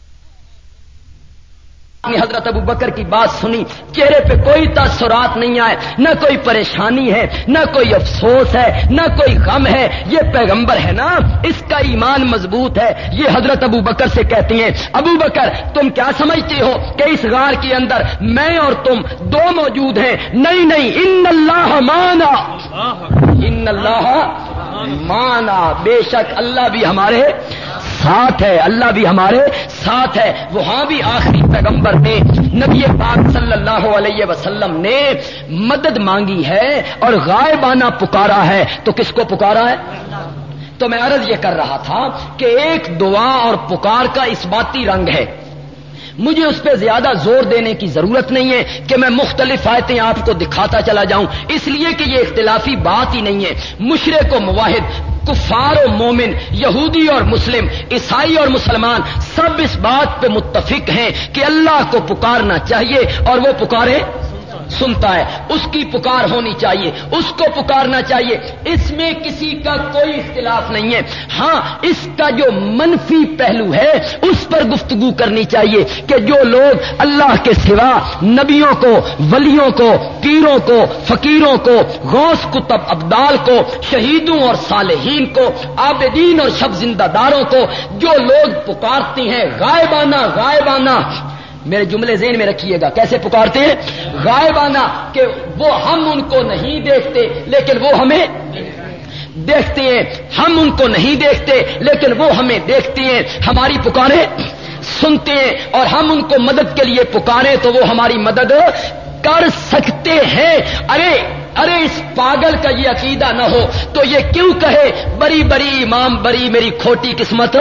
حضرت ابو بکر کی بات سنی چہرے پہ کوئی تاثرات نہیں آئے نہ کوئی پریشانی ہے نہ کوئی افسوس ہے نہ کوئی غم ہے۔ یہ پیغمبر ہے نا اس کا ایمان مضبوط ہے۔ یہ حضرت ابو بکر سے کہتی ہیں ابو بکر تم کیا سمجھتے ہو کہ اس غار کے اندر میں اور تم دو موجود ہیں؟ نہیں نہیں ان اللہ مانا۔ ان اللہ مانا۔ بے شک اللہ بھی ہمارے ساتھ ہے، اللہ بھی ہمارے ساتھ ہے۔ وہاں بھی آخری پیغمبر نے نبی پاک صلی اللہ علیہ وسلم نے مدد مانگی ہے اور غائبانہ پکارا ہے۔ تو کس کو پکارا ہے؟ تو میں عرض یہ کر رہا تھا کہ ایک دعا اور پکار کا اس باتی رنگ ہے۔ مجھے اس پہ زیادہ زور دینے کی ضرورت نہیں ہے کہ میں مختلف آیتیں آپ کو دکھاتا چلا جاؤں۔ اس لیے کہ یہ اختلافی بات ہی نہیں ہے۔ مشرق و مواحد، کفار و مومن، یہودی اور مسلم، عیسائی اور مسلمان، سب اس بات پہ متفق ہیں کہ اللہ کو پکارنا چاہیے اور وہ پکارے سنتا ہے، اس کی پکار ہونی چاہیے، اس کو پکارنا چاہیے۔ اس میں کسی کا کوئی اختلاف نہیں ہے۔ ہاں اس کا جو منفی پہلو ہے، اس پر گفتگو کرنی چاہیے کہ جو لوگ اللہ کے سوا نبیوں کو، ولیوں کو، پیروں کو، فقیروں کو، غوث کتب ابدال کو، شہیدوں اور صالحین کو، عابدین اور شب زندہ داروں کو، جو لوگ پکارتی ہیں، غائبانہ غائبانہ میرے جملے ذہن میں رکھیے گا۔ کیسے پکارتے ہیں؟ غائبانہ کہ وہ ہم ان کو نہیں دیکھتے، لیکن وہ ہمیں دیکھتے ہیں۔ ہم ان کو نہیں دیکھتے، لیکن وہ ہمیں دیکھتے ہیں۔ ہماری پکارے سنتے ہیں اور ہم ان کو مدد کے لیے پکارے تو وہ ہماری مدد کر سکتے ہیں۔ ارے ارے اس پاگل کا یہ عقیدہ نہ ہو تو یہ کیوں کہے بڑی بڑی امام بڑی میری کھوٹی قسمت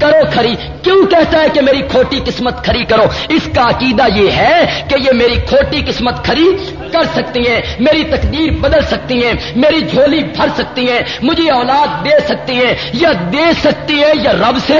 کرو کھری کیوں کہتا ہے کہ میری کھوٹی قسمت کھری کرو اس کا عقیدہ یہ ہے کہ یہ میری کھوٹی قسمت کھری کر سکتی ہیں میری تقدیر بدل سکتی ہیں میری جھولی بھر سکتی ہیں مجھے اولاد دے سکتی ہیں یا دے سکتی ہے یا رب سے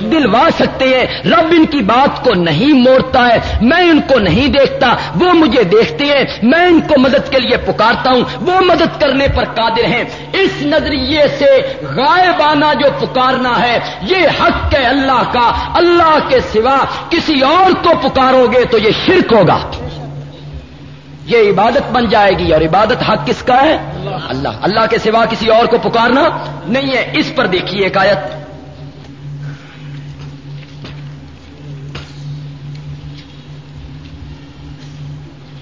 دلوا سکتے ہیں۔ رب ان کی بات کو نہیں موڑتا ہے۔ میں ان کو نہیں دیکھتا۔ وہ مجھے دیکھتے ہیں۔ میں ان کو مدد کے لیے پکارتا ہوں۔ وہ مدد کرنے پر قادر ہیں۔ اس نظریے سے غائبانہ جو پکارنا ہے، یہ حق ہے اللہ کا۔ اللہ کے سوا کسی اور کو پکارو گے تو یہ شرک ہوگا۔ یہ عبادت بن جائے گی اور عبادت حق کس کا ہے؟ اللہ۔ اللہ کے سوا کسی اور کو پکارنا نہیں ہے۔ اس پر دیکھیے ایک آیت۔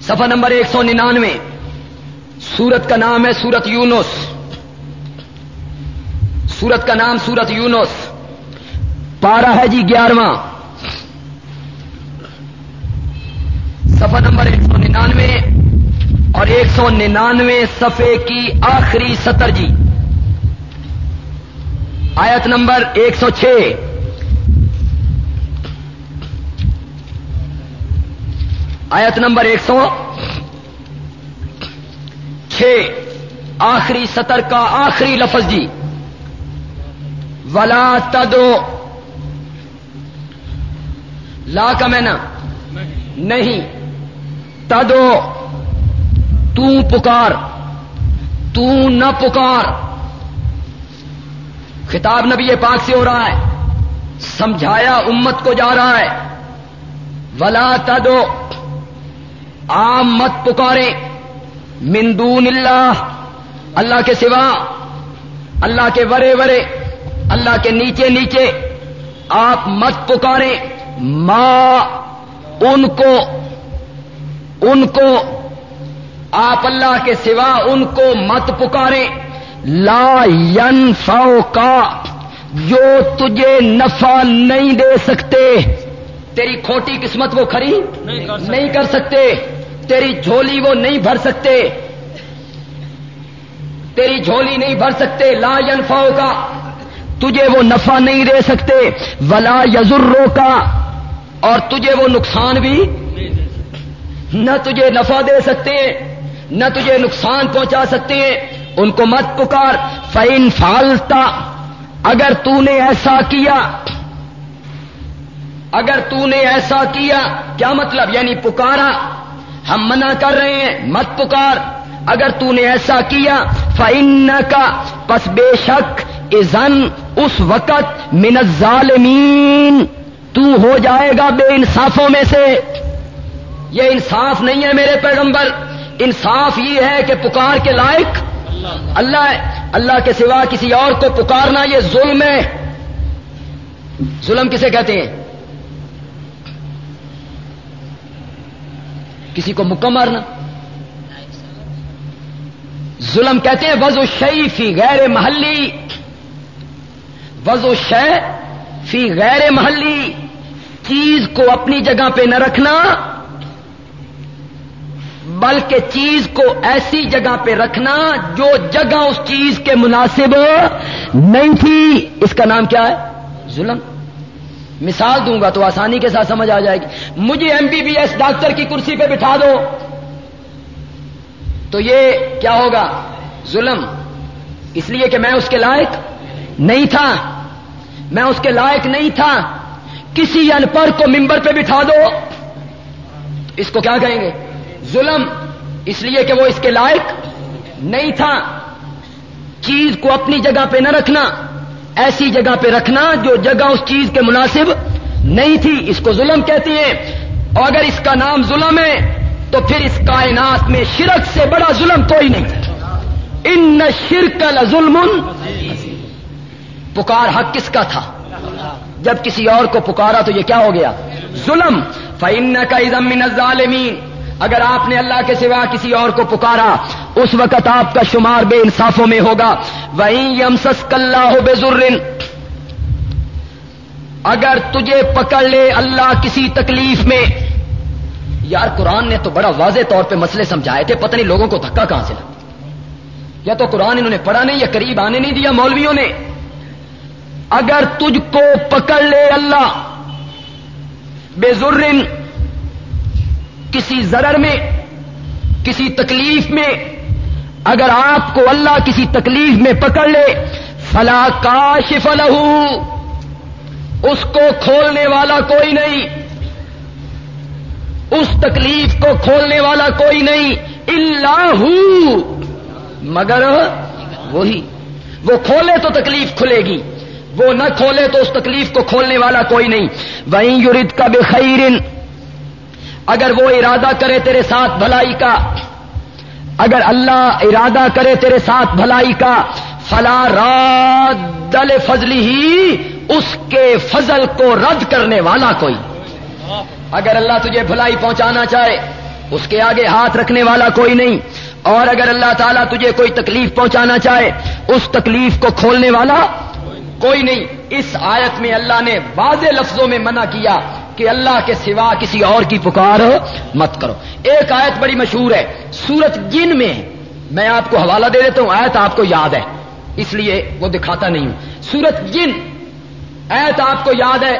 سفا نمبر ایک سو ننانوے۔ سورت کا نام ہے سورت یونس۔ سورت کا نام سورت یونس۔ پارا ہے جی گیارہواں۔ سفا نمبر ایک سو ننانوے اور ایک سو ننانوے سفے کی آخری سطر جی۔ آیت نمبر ایک سو چھ۔ آیت نمبر ایک سو چھ، آخری سطر کا آخری لفظ جی۔ ولا تدو لا کا میں نہیں۔ تدو تو پکار۔ تو نہ پکار۔ خطاب نبی پاک سے ہو رہا ہے۔ سمجھایا امت کو جا رہا ہے۔ ولا تدو آپ مت پکارے مندون اللہ اللہ کے سوا اللہ کے ورے ورے اللہ کے نیچے نیچے آپ مت پکاریں ماں ان کو ان کو آپ اللہ کے سوا ان کو مت پکاریں لا ین کا جو تجھے نفع نہیں دے سکتے تیری کھوٹی قسمت وہ کھری نہیں کر سکتے۔ تیری جھولی وہ نہیں بھر سکتے۔ تیری جھولی نہیں بھر سکتے، لا ینفاؤ کا تجھے وہ نفع نہیں دے سکتے، ولا یزرو کا اور تجھے وہ نقصان بھی نہ تجھے نفع دے سکتے، نہ تجھے نقصان پہنچا سکتے۔ ہیں ان کو مت پکار۔ فائن فالتا اگر تو نے ایسا کیا، اگر تو نے ایسا کیا کیا مطلب؟ یعنی پکارا۔ ہم منع کر رہے ہیں، مت پکار۔ اگر تو نے ایسا کیا فن کا پس بے شک ازن اس وقت من الظالمین۔ تو ہو جائے گا بے انصافوں میں سے۔ یہ انصاف نہیں ہے میرے پیغمبر۔ انصاف یہ ہے کہ پکار کے لائق اللہ ہے۔ اللہ کے سوا کسی اور کو پکارنا یہ ظلم ہے۔ ظلم کسے کہتے ہیں؟ کسی کو مکہ مارنا۔ ظلم کہتے ہیں وز و شعی فی غیر محلی۔ وز و شے فی غیر محلی۔ چیز کو اپنی جگہ پہ نہ رکھنا، بلکہ چیز کو ایسی جگہ پہ رکھنا جو جگہ اس چیز کے مناسب نہیں تھی۔ اس کا نام کیا ہے؟ ظلم۔ مثال دوں گا تو آسانی کے ساتھ سمجھ آ جائے گی۔ مجھے M B B S doctor کی کرسی پہ بٹھا دو۔ تو یہ کیا ہوگا؟ ظلم۔ اس لیے کہ میں اس کے لائق نہیں تھا۔ میں اس کے لائق نہیں تھا۔ کسی ان پڑھ کو ممبر پہ بٹھا دو۔ اس کو کیا کہیں گے؟ ظلم۔ اس لیے کہ وہ اس کے لائق نہیں تھا۔ چیز کو اپنی جگہ پہ نہ رکھنا۔ ایسی جگہ پہ رکھنا جو جگہ اس چیز کے مناسب نہیں تھی، اس کو ظلم کہتی ہیں۔ اور اگر اس کا نام ظلم ہے، تو پھر اس کائنات میں شرک سے بڑا ظلم کوئی نہیں۔ ان شرک ظلم پکار حق کس کا تھا؟ جب کسی اور کو پکارا تو یہ کیا ہو گیا؟ ظلم۔ فن کا من الظالمین اگر آپ نے اللہ کے سوا کسی اور کو پکارا، اس وقت آپ کا شمار بے انصافوں میں ہوگا۔ وہیں یم سس کلّہ ہو بے اگر تجھے پکڑ لے اللہ کسی تکلیف میں۔ یار، قرآن نے تو بڑا واضح طور پہ مسئلے سمجھائے تھے، پتہ نہیں لوگوں کو دھکا کہاں سے لگا یا تو قرآن انہوں نے پڑھا نہیں، یا قریب آنے نہیں دیا مولویوں نے۔ اگر تجھ کو پکڑ لے اللہ بے ذرن کسی زرر میں، کسی تکلیف میں، اگر آپ کو اللہ کسی تکلیف میں پکڑ لے، فلا کاش فلح اس کو کھولنے والا کوئی نہیں۔ اس تکلیف کو کھولنے والا کوئی نہیں۔ اللہ مگر وہی۔ وہ کھولے تو تکلیف کھلے گی۔ وہ نہ کھولے تو اس تکلیف کو کھولنے والا کوئی نہیں۔ وہیں یورید کا بے خیرن اگر وہ ارادہ کرے تیرے ساتھ بھلائی کا، اگر اللہ ارادہ کرے تیرے ساتھ بھلائی کا، فلا راد فضلی ہی اس کے فضل کو رد کرنے والا کوئی۔ اگر اللہ تجھے بھلائی پہنچانا چاہے، اس کے آگے ہاتھ رکھنے والا کوئی نہیں۔ اور اگر اللہ تعالیٰ تجھے کوئی تکلیف پہنچانا چاہے، اس تکلیف کو کھولنے والا کوئی نہیں۔ اس آیت میں اللہ نے واضح لفظوں میں منع کیا۔ کہ اللہ کے سوا کسی اور کی پکار مت کرو۔ ایک آیت بڑی مشہور ہے، سورت جن میں میں آپ کو حوالہ دے دیتا ہوں، آیت آپ کو یاد ہے۔ اس لیے وہ دکھاتا نہیں ہوں۔ سورت جن، آیت آپ کو یاد ہے،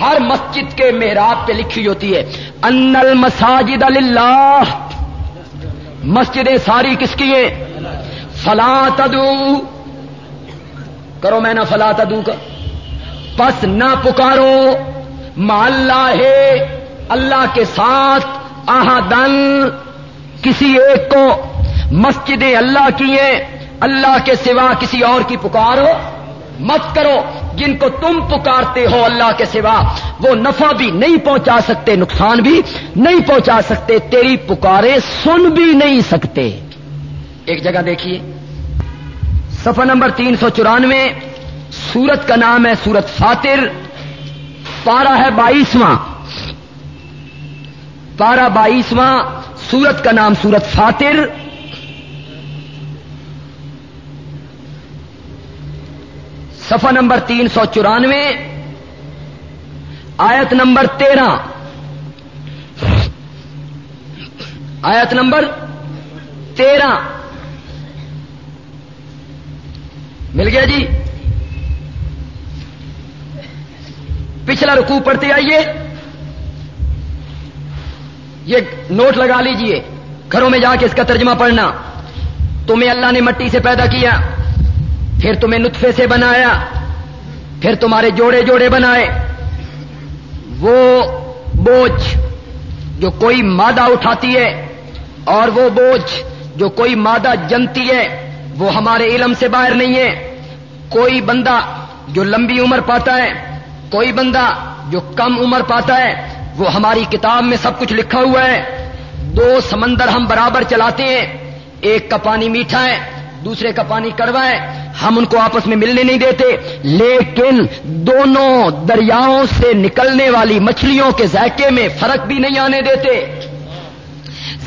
ہر مسجد کے محراب پہ لکھی ہوتی ہے۔ ان المساجد اللہ مسجدیں ساری کس کی ہیں؟ فلا تدو کرو میں نہ فلا تدو کا۔ پس نہ پکارو۔ محلہ ہے اللہ کے ساتھ آہدن، کسی ایک کو مسجدیں اللہ کی ہیں، اللہ کے سوا کسی اور کی پکارو مت کرو۔ جن کو تم پکارتے ہو اللہ کے سوا، وہ نفع بھی نہیں پہنچا سکتے، نقصان بھی نہیں پہنچا سکتے۔ تیری پکارے سن بھی نہیں سکتے۔ ایک جگہ دیکھیے۔ سفر نمبر تین سو چورانوے، سورت کا نام ہے سورت فاتر۔ پارا ہے بائیسواں۔ پارا بائیسواں سورت کا نام سورت فاتر۔ سفا نمبر تین سو چورانوے۔ آیت نمبر تیرہ۔ آیت نمبر تیرہ۔ مل گیا جی؟ پچھلا رکوع پڑھتے آئیے۔ یہ نوٹ لگا لیجیے گھروں میں جا کے اس کا ترجمہ پڑھنا۔ تمہیں اللہ نے مٹی سے پیدا کیا، پھر تمہیں نطفے سے بنایا، پھر تمہارے جوڑے جوڑے بنائے۔ وہ بوجھ جو کوئی مادہ اٹھاتی ہے اور وہ بوجھ جو کوئی مادہ جنتی ہے، وہ ہمارے علم سے باہر نہیں ہے۔ کوئی بندہ جو لمبی عمر پاتا ہے کوئی بندہ جو کم عمر پاتا ہے، وہ ہماری کتاب میں سب کچھ لکھا ہوا ہے۔ دو سمندر ہم برابر چلاتے ہیں، ایک کا پانی میٹھا ہے، دوسرے کا پانی کڑوا ہے۔ ہم ان کو آپس میں ملنے نہیں دیتے، لیکن دونوں دریاؤں سے نکلنے والی مچھلیوں کے ذائقے میں فرق بھی نہیں آنے دیتے۔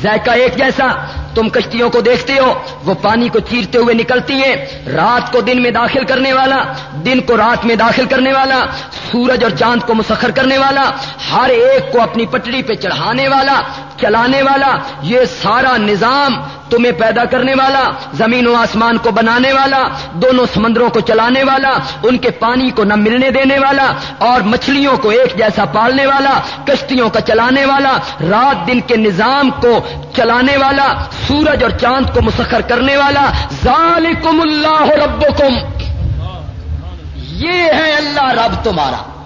ذائقہ ایک جیسا تم کشتیوں کو دیکھتے ہو، وہ پانی کو چیرتے ہوئے نکلتی ہیں۔ رات کو دن میں داخل کرنے والا، دن کو رات میں داخل کرنے والا، سورج اور چاند کو مسخر کرنے والا، ہر ایک کو اپنی پٹڑی پہ چڑھانے والا، چلانے والا، یہ سارا نظام تمہیں پیدا کرنے والا، زمین و آسمان کو بنانے والا، دونوں سمندروں کو چلانے والا، ان کے پانی کو نہ ملنے دینے والا، اور مچھلیوں کو ایک جیسا پالنے والا، کشتیوں کا چلانے والا، رات دن کے نظام کو چلانے والا سورج اور چاند کو مسخر کرنے والا ذالکم اللہ ربکم۔ یہ ہے اللہ رب تمہارا۔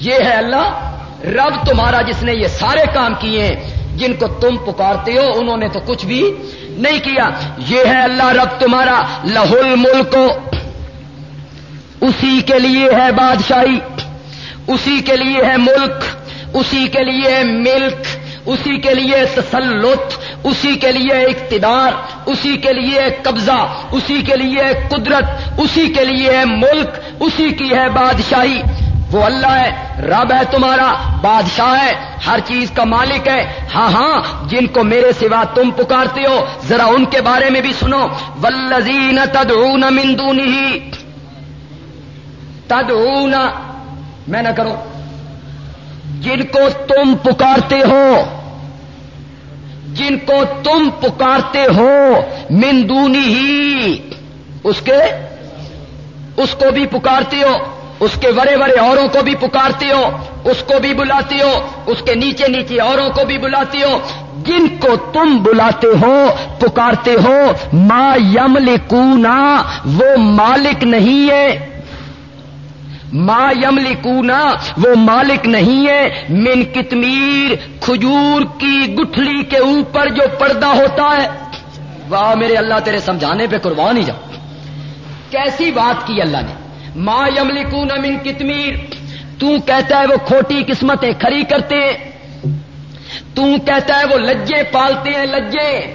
یہ ہے اللہ رب تمہارا جس نے یہ سارے کام کیے ہیں جن کو تم پکارتے ہو، انہوں نے تو کچھ بھی نہیں کیا۔ یہ ہے اللہ رب تمہارا لہل ملک اسی کے لیے ہے بادشاہی، اسی کے لیے ہے ملک، اسی کے لیے ہے ملک۔ اسی کے لیے تسلط، اسی کے لیے اقتدار، اسی کے لیے قبضہ، اسی کے لیے قدرت، اسی کے لیے ہے ملک، اسی کی ہے بادشاہی۔ وہ اللہ ہے، رب ہے تمہارا، بادشاہ ہے، ہر چیز کا مالک ہے۔ ہاں ہاں جن کو میرے سوا تم پکارتے ہو، ذرا ان کے بارے میں بھی سنو۔ ولزین تدعون من دونه، تدعون، میں نہ کرو جن کو تم پکارتے ہو، جن کو تم پکارتے ہو مندونی ہی اس کے، اس کو بھی پکارتے ہو، اس کے بڑے بڑے اوروں کو بھی پکارتی ہو، اس کو بھی بلاتی ہو، اس کے نیچے نیچے اوروں کو بھی بلاتی ہو۔ جن کو تم بلاتے ہو، پکارتے ہو، ما یم وہ مالک نہیں ہے۔ ما یم وہ مالک نہیں ہے، من کتمیر، کھجور کی گٹھلی کے اوپر جو پردہ ہوتا ہے۔ واہ میرے اللہ، تیرے سمجھانے پہ قربان ہی جاؤ کیسی بات کی اللہ نے؟ ما یملکون من کتمیر۔ تو کہتا ہے وہ کھوٹی قسمتیں کھری کرتے ہیں۔ تو کہتا ہے وہ لجے پالتے ہیں، لجے۔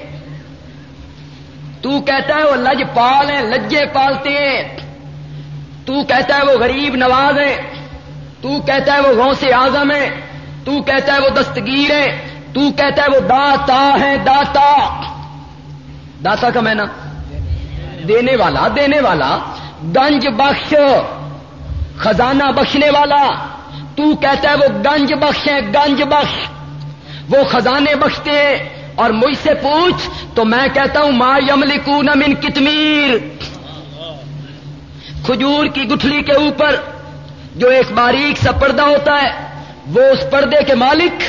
تو کہتا ہے وہ لج پال ہیں، لجے پالتے ہیں۔ تو کہتا ہے وہ غریب نواز ہے تو کہتا ہے وہ گاؤں سے آزم ہے تو کہتا ہے وہ دستگیر ہے تو کہتا ہے وہ داتا ہے داتا۔ داتا کا میں نا دینے والا دینے والا۔ گنج بخش، خزانہ بخشنے والا۔ تو کہتا ہے وہ گنج بخش ہے گنج بخش۔ وہ خزانے بخشتے ہیں۔ اور مجھ سے پوچھ، تو میں کہتا ہوں، ما یملی کو من کتمیر۔ کھجور کی گٹھلی کے اوپر جو ایک باریک سا پردہ ہوتا ہے، وہ اس پردے کے مالک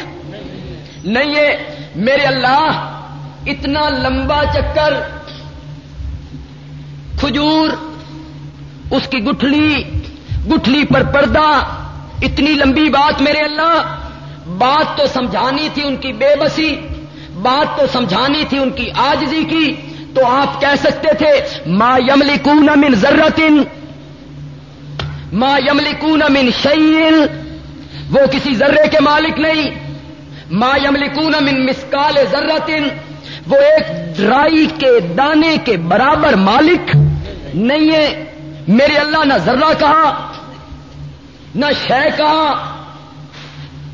نہیں ہے۔ میرے اللہ، اتنا لمبا چکر کھجور، اس کی گٹھلی گٹھلی پر پردہ، اتنی لمبی بات میرے اللہ۔ بات تو سمجھانی تھی ان کی بے بسی، بات تو سمجھانی تھی ان کی آجزی کی۔ تو آپ کہہ سکتے تھے، ما یملی من ذرتن ما یملکون من شیل وہ کسی ذرے کے مالک نہیں. ما یملکون من مسکال ذرتن وہ ایک رائی کے دانے کے برابر مالک نہیں ہے. میرے اللہ نہ ذرہ کہا، نہ شے کہا،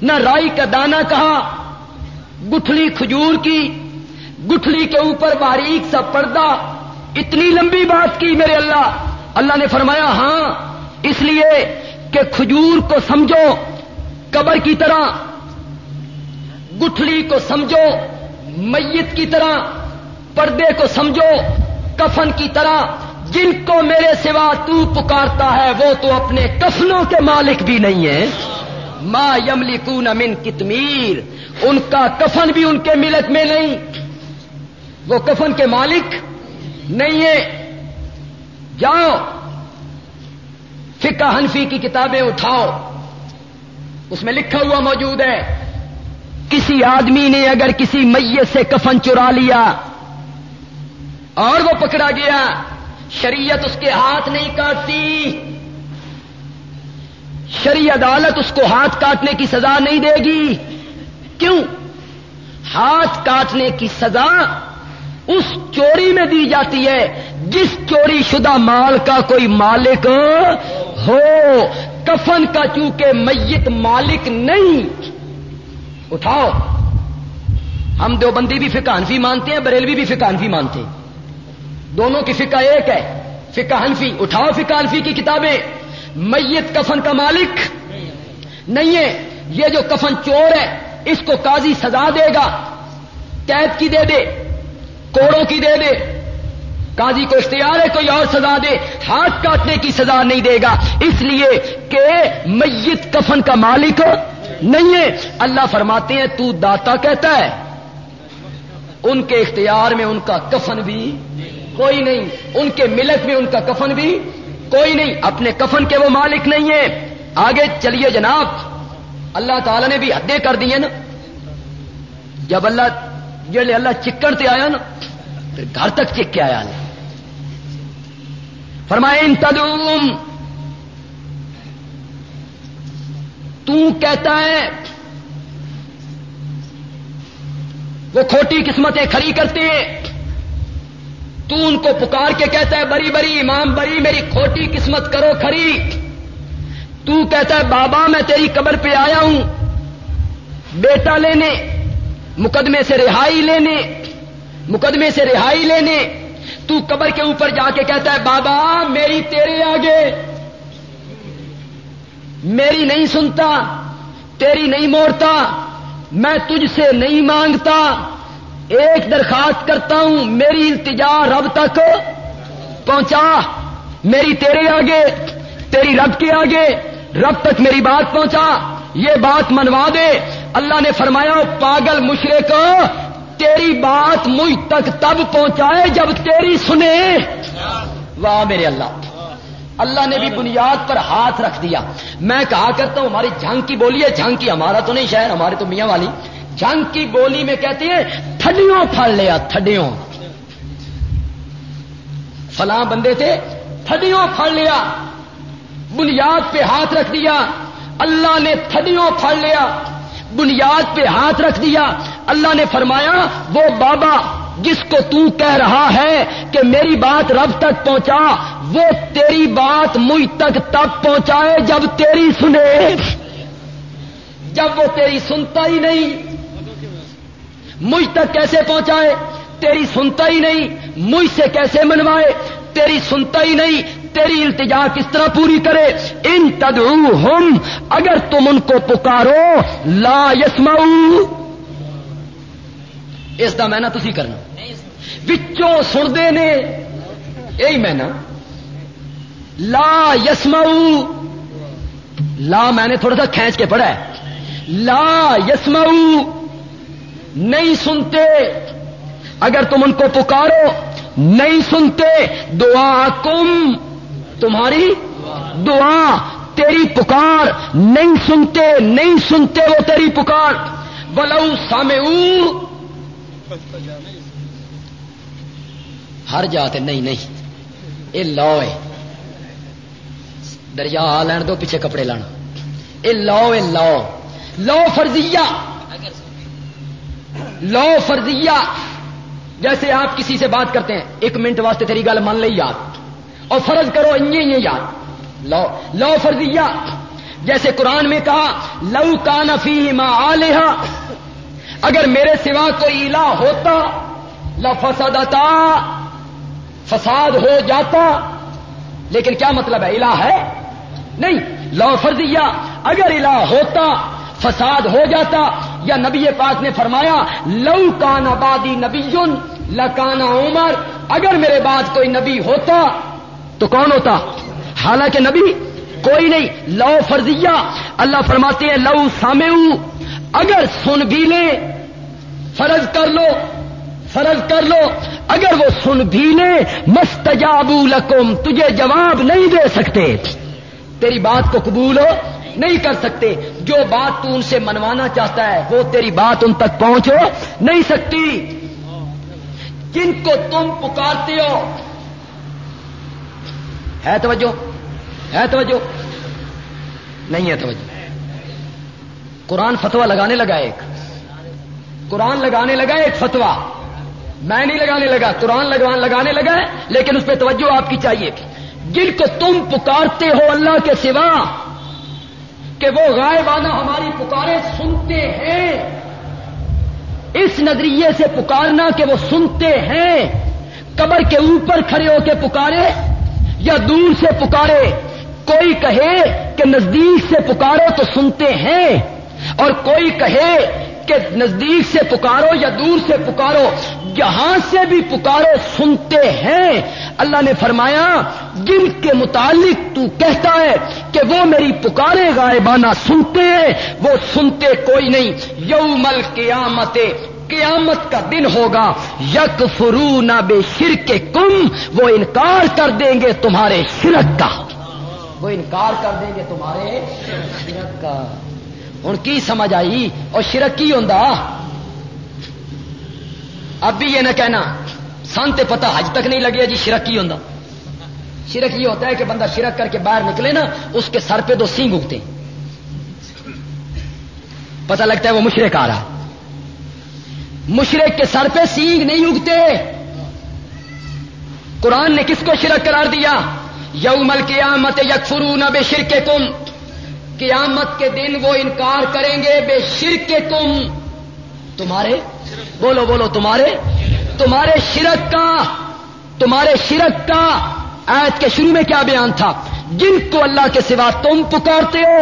نہ رائی کا دانا کہا. گٹھلی کھجور کی، گٹھلی کے اوپر باریک سا پردہ. اتنی لمبی بات کی میرے اللہ. اللہ نے فرمایا ہاں اس لیے کہ کھجور کو سمجھو، قبر کی طرح، گٹھلی کو سمجھو، میت کی طرح، پردے کو سمجھو، کفن کی طرح، جن کو میرے سوا تو پکارتا ہے، وہ تو اپنے کفنوں کے مالک بھی نہیں ہے ما یملی کون امن کتمیر، ان کا کفن بھی ان کے ملک میں نہیں۔ وہ کفن کے مالک نہیں ہے جاؤ فقہ حنفی کی کتابیں اٹھاؤ۔ اس میں لکھا ہوا موجود ہے، کسی آدمی نے اگر کسی میت سے کفن چرا لیا اور وہ پکڑا گیا، شریعت اس کے ہاتھ نہیں کاٹتی۔ شری عدالت اس کو ہاتھ کاٹنے کی سزا نہیں دے گی۔ کیوں؟ ہاتھ کاٹنے کی سزا اس چوری میں دی جاتی ہے۔ جس چوری شدہ مال کا کوئی مالک ہو، کفن کا چونکہ میت مالک نہیں، اٹھاؤ۔ ہم دیوبندی بھی فقہ حنفی مانتے ہیں، بریلوی بھی فقہ حنفی مانتے ہیں۔ دونوں کی فقہ ایک ہے۔ فقہ حنفی، اٹھاؤ فقہ حنفی کی کتابیں۔ میت کفن کا مالک نہیں ہے۔ یہ جو کفن چور ہے، اس کو قاضی سزا دے گا، قید کی دے دے، کوڑوں کی دے دے۔ قاضی کو اختیار ہے کوئی اور سزا دے، ہاتھ کاٹنے کی سزا نہیں دے گا۔ اس لیے کہ میت کفن کا مالک نہیں ہے۔ اللہ فرماتے ہیں، تو داتا کہتا ہے۔ ان کے اختیار میں ان کا کفن بھی کوئی نہیں۔ ان کے ملک میں ان کا کفن بھی کوئی نہیں۔ اپنے کفن کے وہ مالک نہیں ہے آگے چلیے جناب۔ اللہ تعالی نے بھی حدیں کر دی ہیں نا۔ جب اللہ جی اللہ چکن سے آیا نا، پھر گھر تک چک کے آیا فرمائے ان تدوم تو کہتا ہے، وہ کھوٹی قسمتیں کھڑی کرتے ہیں۔ تو ان کو پکار کے کہتا ہے، بری بری، امام بری، میری کھوٹی قسمت کرو کھڑی۔ تو کہتا ہے، بابا، میں تیری قبر پہ آیا ہوں۔ بیٹا لینے، مقدمے سے رہائی لینے، مقدمے سے رہائی لینے۔ تو قبر کے اوپر جا کے کہتا ہے، بابا، میری تیرے آگے. میری نہیں سنتا، تیری نہیں موڑتا، میں تجھ سے نہیں مانگتا، ایک درخواست کرتا ہوں، میری التجا رب تک پہنچا، میری تیرے آگے، تیری رب کے آگے، رب تک میری بات پہنچا، یہ بات منوا دے، اللہ نے فرمایا، پاگل مشرق تیری بات مجھ تک تب پہنچائے جب تیری سنے۔ واہ میرے اللہ۔ اللہ نے بھی بنیاد پر ہاتھ رکھ دیا۔ میں کہا کرتا ہوں، ہماری جھنگ کی بولی ہے جھنگ کی ہمارا تو نہیں شہر، ہمارے تو میاں والی۔ جھنگ کی بولی میں کہتے ہیں، تھڈیوں پھڑ لیا تھڈیوں۔ فلاں بندے تھے، تھڈیوں پھڑ لیا بنیاد پہ ہاتھ رکھ دیا۔ اللہ نے تھڈیوں پھڑ لیا بنیاد پہ ہاتھ رکھ دیا۔ اللہ نے فرمایا، وہ بابا جس کو تو کہہ رہا ہے کہ میری بات رب تک پہنچا، وہ تیری بات مجھ تک تب پہنچائے جب تیری سنے۔ جب وہ تیری سنتا ہی نہیں، مجھ تک کیسے پہنچائے؟ تیری سنتا ہی نہیں، مجھ سے کیسے منوائے؟ تیری سنتا ہی نہیں تیری التجا کس طرح پوری کرے؟ ان تدعو ہم اگر تم ان کو پکارو، لا یسمعو۔ اس کا میں نہ تھی کرنا۔ وچوں سنتے نے، یہی میں نا لا یسمعو۔ لا میں نے تھوڑا سا کھینچ کے پڑھا ہے۔ لا یسمعو۔ نہیں سنتے۔ اگر تم ان کو پکارو، نہیں سنتے۔ دعا کم تمہاری دعا، تیری پکار، نہیں سنتے نہیں سنتے وہ تیری پکار۔ بلو سامے ہر جاتے نہیں نہیں۔ یہ لا ہے دریا آ لین دو، پیچھے کپڑے لانا اے لو اے، لو۔ لو فرضیہ۔ لو فرضیہ۔ جیسے آپ کسی سے بات کرتے ہیں، ایک منٹ واسطے تیری گل من لئی یاد۔ اور فرض کرو یہ یاد۔ لو لو فرضیہ، جیسے قرآن میں کہا، لو کا نفی ماں آلیہ، اگر میرے سوا کوئی الہ ہوتا، لفسدتا، فساد ہو جاتا، لیکن کیا مطلب ہے؟ الہ ہے؟ نہیں۔ لو فرضیہ، اگر الہ ہوتا، فساد ہو جاتا، یا نبی پاک نے فرمایا، لو کان آبادی نبی لکانا عمر، اگر میرے بعد کوئی نبی ہوتا تو کون ہوتا؟ حالانکہ نبی کوئی نہیں، لو فرضیہ، اللہ فرماتے ہیں، لو سامے اگر سن بھی لیں فرض کر لو، فرض کر لو، اگر وہ سن بھی لیں مستجاب لکم، تجھے جواب نہیں دے سکتے۔ تیری بات کو قبول ہو نہیں کر سکتے۔ جو بات تو ان سے منوانا چاہتا ہے، وہ تیری بات ان تک پہنچ نہیں سکتی۔ جن کو تم پکارتے ہو ہے توجہ؟ ہے توجہ؟ نہیں ہے توجہ۔ قرآن فتوا لگانے لگا ایک۔ قرآن لگانے لگا ایک فتوا میں نہیں لگانے لگا، قرآن لگانے لگا لیکن اس پہ توجہ آپ کی چاہیے جن کو تم پکارتے ہو اللہ کے سوا، کہ وہ غائبانہ ہماری پکارے سنتے ہیں۔ اس نظریے سے پکارنا کہ وہ سنتے ہیں۔ قبر کے اوپر کھڑے ہو کے پکارے یا دور سے پکارے کوئی کہے کہ نزدیک سے پکارو تو سنتے ہیں اور کوئی کہے کہ نزدیک سے پکارو یا دور سے پکارو جہاں سے بھی پکارو سنتے ہیں۔ اللہ نے فرمایا، جن کے متعلق تو کہتا ہے کہ وہ میری پکارے غائبانہ سنتے ہیں، وہ سنتے کوئی نہیں۔ یومل قیامت قیامت کا دن ہوگا یک فرو نہ بے شرک کم وہ انکار کر دیں گے تمہارے شرک کا۔ وہ انکار کر دیں گے تمہارے شرک کا۔ ہوں کی سمجھ آئی؟ اور شرک کی ہوں اب بھی یہ نہ کہنا، سن تے پتا حج تک نہیں لگے جی شرک کی ہوں شرک یہ ہوتا ہے کہ بندہ شرک کر کے باہر نکلے نا، اس کے سر پہ دو سینگ اگتے پتا لگتا ہے وہ مشرق آ رہا۔ مشرق کے سر پہ سینگ نہیں اگتے۔ قرآن نے کس کو شرک قرار دیا؟ یومل قیامت یکفرون بے شرک کم قیامت کے دن وہ انکار کریں گے بے شرک تم تمہارے؟ بولو بولو، تمہارے؟ تمہارے شرک کا، تمہارے شرک کا آیت کے شروع میں کیا بیان تھا؟ جن کو اللہ کے سوا تم پکارتے ہو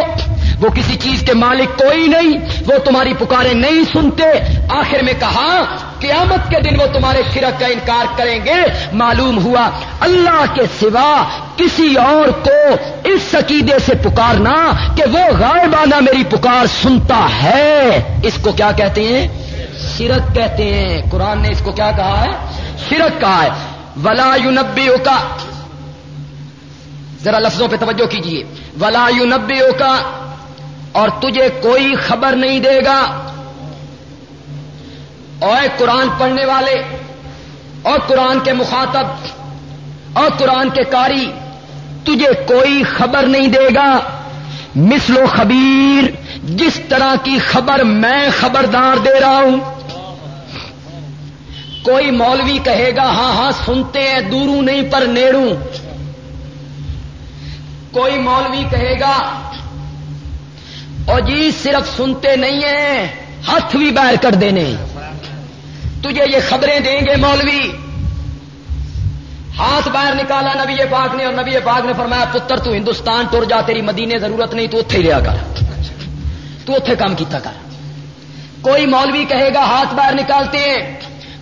وہ کسی چیز کے مالک کوئی نہیں، وہ تمہاری پکارے نہیں سنتے۔ آخر میں کہا، قیامت کے دن وہ تمہارے شرک کا انکار کریں گے۔ معلوم ہوا، اللہ کے سوا کسی اور کو اس عقیدے سے پکارنا کہ وہ غائبانہ میری پکار سنتا ہے۔ اس کو کیا کہتے ہیں؟ شرک کہتے ہیں۔ قرآن نے اس کو کیا کہا ہے؟ شرک کہا ہے۔ ولا نبی کا ذرا لفظوں پہ توجہ کیجیے ولا نبی کا اور تجھے کوئی خبر نہیں دے گا۔ اور قرآن پڑھنے والے، اور قرآن کے مخاطب، اور قرآن کے کاری تجھے کوئی خبر نہیں دے گا۔ مثل و خبیر، جس طرح کی خبر میں خبردار دے رہا ہوں۔ کوئی مولوی کہے گا ہاں ہاں سنتے ہیں، دوروں نہیں پر نیڑوں۔ کوئی مولوی کہے گا اور جی صرف سنتے نہیں ہیں، ہاتھ بھی باہر کر دینے تجھے یہ خبریں دیں گے مولوی۔ ہاتھ باہر نکالا نبی پاک نے اور نبی پاک نے فرمایا، پتر، تو ہندوستان ٹر جا، تیری مدینے ضرورت نہیں، تو اتے ہی رہا کر۔ تو اتے کام کیتا کر۔ کوئی مولوی کہے گا، ہاتھ باہر نکالتے ہیں۔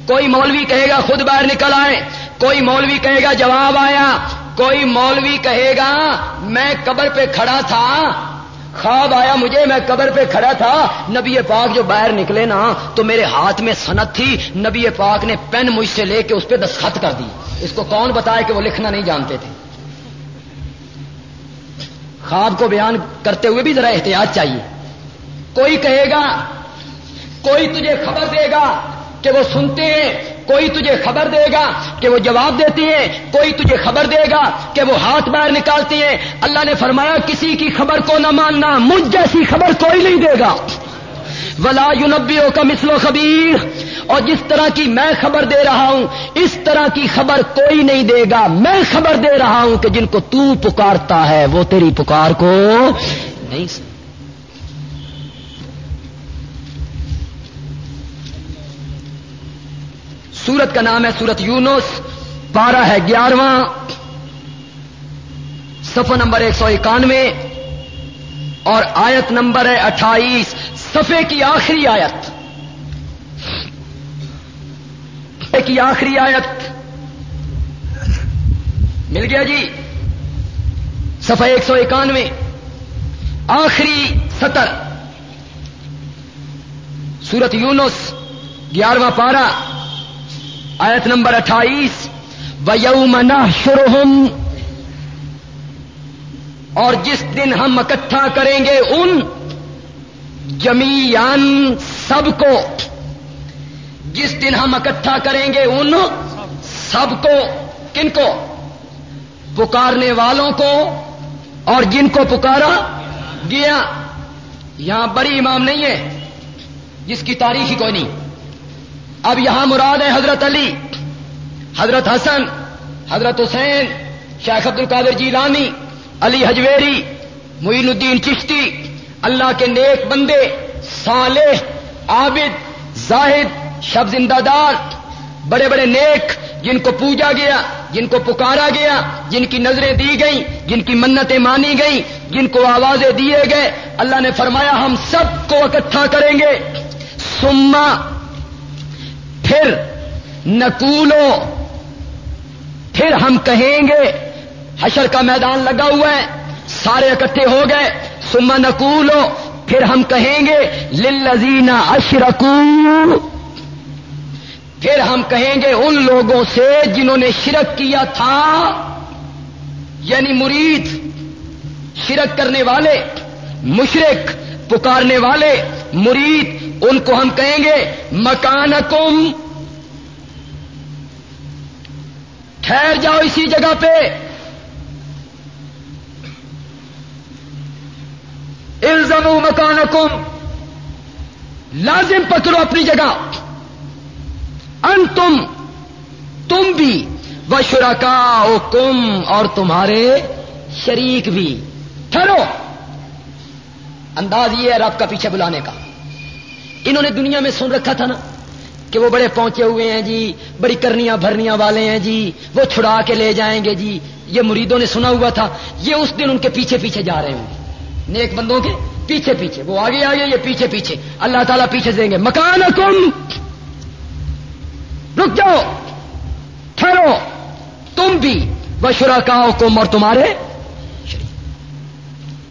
کوئی مولوی کہے گا، خود باہر نکل آئے۔ کوئی مولوی کہے گا، جواب آیا۔ کوئی مولوی کہے گا، میں قبر پہ کھڑا تھا خواب آیا مجھے، میں قبر پہ کھڑا تھا۔ نبی پاک جو باہر نکلے نا، تو میرے ہاتھ میں سنت تھی۔ نبی پاک نے پین مجھ سے لے کے اس پہ دستخط کر دی۔ اس کو کون بتایا کہ وہ لکھنا نہیں جانتے تھے؟ خواب کو بیان کرتے ہوئے بھی ذرا احتیاط چاہیے۔ کوئی کہے گا، کوئی تجھے خبر دے گا کہ وہ سنتے ہیں۔ کوئی تجھے خبر دے گا کہ وہ جواب دیتی ہیں، کوئی تجھے خبر دے گا کہ وہ ہاتھ باہر نکالتی ہیں۔ اللہ نے فرمایا، کسی کی خبر کو نہ ماننا، مجھ جیسی خبر کوئی نہیں دے گا۔ ولا یونبیوں کا مثل و خبیر اور جس طرح کی میں خبر دے رہا ہوں، اس طرح کی خبر کوئی نہیں دے گا۔ میں خبر دے رہا ہوں کہ جن کو تو پکارتا ہے، وہ تیری پکار کو نہیں سورت کا نام ہے سورت یونس، پارہ ہے گیارہواں صفحہ نمبر ایک سو اکانوے، اور آیت نمبر ہے اٹھائیس، صفحے کی آخری آیت۔ کی آخری آیت۔ مل گیا جی؟ صفحہ ایک سو اکانوے۔ آخری سطر۔ سورت یونس گیارہواں پارہ۔ آیت نمبر اٹھائیس و یوم اور جس دن ہم اکٹھا کریں گے ان جمیان سب کو۔ جس دن ہم اکٹھا کریں گے ان سب کو۔ کن کو؟ پکارنے والوں کو۔ اور جن کو پکارا گیا۔ یہاں بڑی امام نہیں ہے، جس کی تاریخ ہی کوئی نہیں۔ اب یہاں مراد ہے حضرت علی، حضرت حسن، حضرت حسین، شیخ عبد القادر جی لانی علی حجویری، معین الدین چشتی، اللہ کے نیک بندے، صالح، عابد، زاہد، شب زندہ دار، بڑے بڑے نیک، جن کو پوجا گیا، جن کو پکارا گیا، جن کی نظریں دی گئیں، جن کی منتیں مانی گئیں، جن کو آوازیں دیے گئے، اللہ نے فرمایا ہم سب کو اکٹھا کریں گے۔ سما پھر نکولو۔ پھر ہم کہیں گے، حشر کا میدان لگا ہوا ہے، سارے اکٹھے ہو گئے سما نکولو۔ پھر ہم کہیں گے للزینا اشرکو۔ پھر ہم کہیں گے، ان لوگوں سے جنہوں نے شرک کیا تھا یعنی مرید، شرک کرنے والے مشرق پکارنے والے، مرید، ان کو ہم کہیں گے، مکانکم۔ ٹھہر جاؤ اسی جگہ پہ۔ الزم مکانکم۔ لازم پکڑو اپنی جگہ۔ ان تم تم بھی۔ و شرکا کم اور تمہارے شریک بھی۔ ٹھہرو۔ انداز یہ ہے رب کا پیچھے بلانے کا۔ انہوں نے دنیا میں سن رکھا تھا نا۔ کہ وہ بڑے پہنچے ہوئے ہیں جی بڑی کرنیاں بھرنیاں والے ہیں جی وہ چھڑا کے لے جائیں گے جی۔ یہ مریدوں نے سنا ہوا تھا، یہ اس دن ان کے پیچھے پیچھے جا رہے ہوں گے۔ نیک بندوں کے پیچھے پیچھے، وہ آگے آگے یہ پیچھے پیچھے۔ اللہ تعالیٰ پیچھے دیں گے۔ مکان کم رک جاؤ، ٹھہرو۔ تم بھی بشرا کا کم اور تمہارے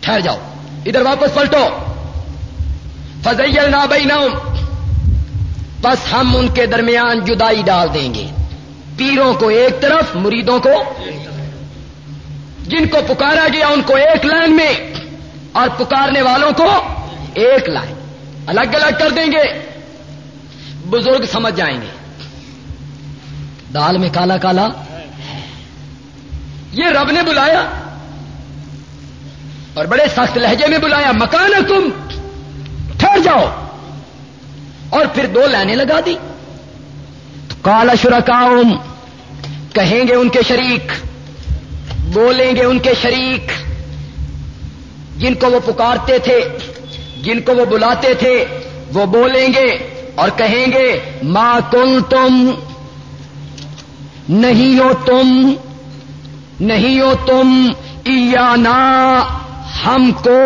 ٹھہر جاؤ، ادھر واپس پلٹو۔ فضیل نہ بئی بس ہم ان کے درمیان جدائی ڈال دیں گے۔ پیروں کو ایک طرف، مریدوں کو جن کو پکارا گیا ان کو ایک لائن میں، اور پکارنے والوں کو ایک لائن۔ الگ الگ کر دیں گے۔ بزرگ سمجھ جائیں گے۔ دال میں کالا کالا۔ یہ رب نے بلایا۔ اور بڑے سخت لہجے میں بلایا مکان تم ٹھہر جاؤ۔ اور پھر دو لائنیں لگا دی۔ کالا شرکاؤم، کہیں گے ان کے شریک، بولیں گے ان کے شریک، جن کو وہ پکارتے تھے، جن کو وہ بلاتے تھے، وہ بولیں گے اور کہیں گے ماں کل تم نہیں ہو تم، نہیں ہو تم، ایانا، ہم کو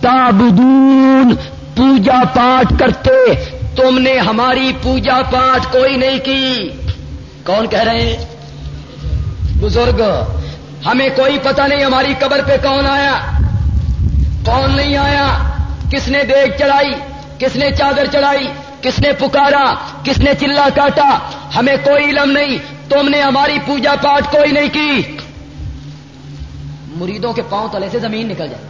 تابدون، پوجا پاٹ کرتے تم نے ہماری پوجا پاٹ کوئی نہیں کی۔ کون کہہ رہے ہیں؟ بزرگ، ہمیں کوئی پتہ نہیں ہماری قبر پہ کون آیا۔ کون نہیں آیا؟ کس نے دیکھ چڑھائی؟ کس نے چادر چڑھائی؟ کس نے پکارا؟ کس نے چلا کاٹا؟ ہمیں کوئی علم نہیں۔ تم نے ہماری پوجا پاٹ کوئی نہیں کی۔ مریدوں کے پاؤں تلے سے زمین نکل جائے۔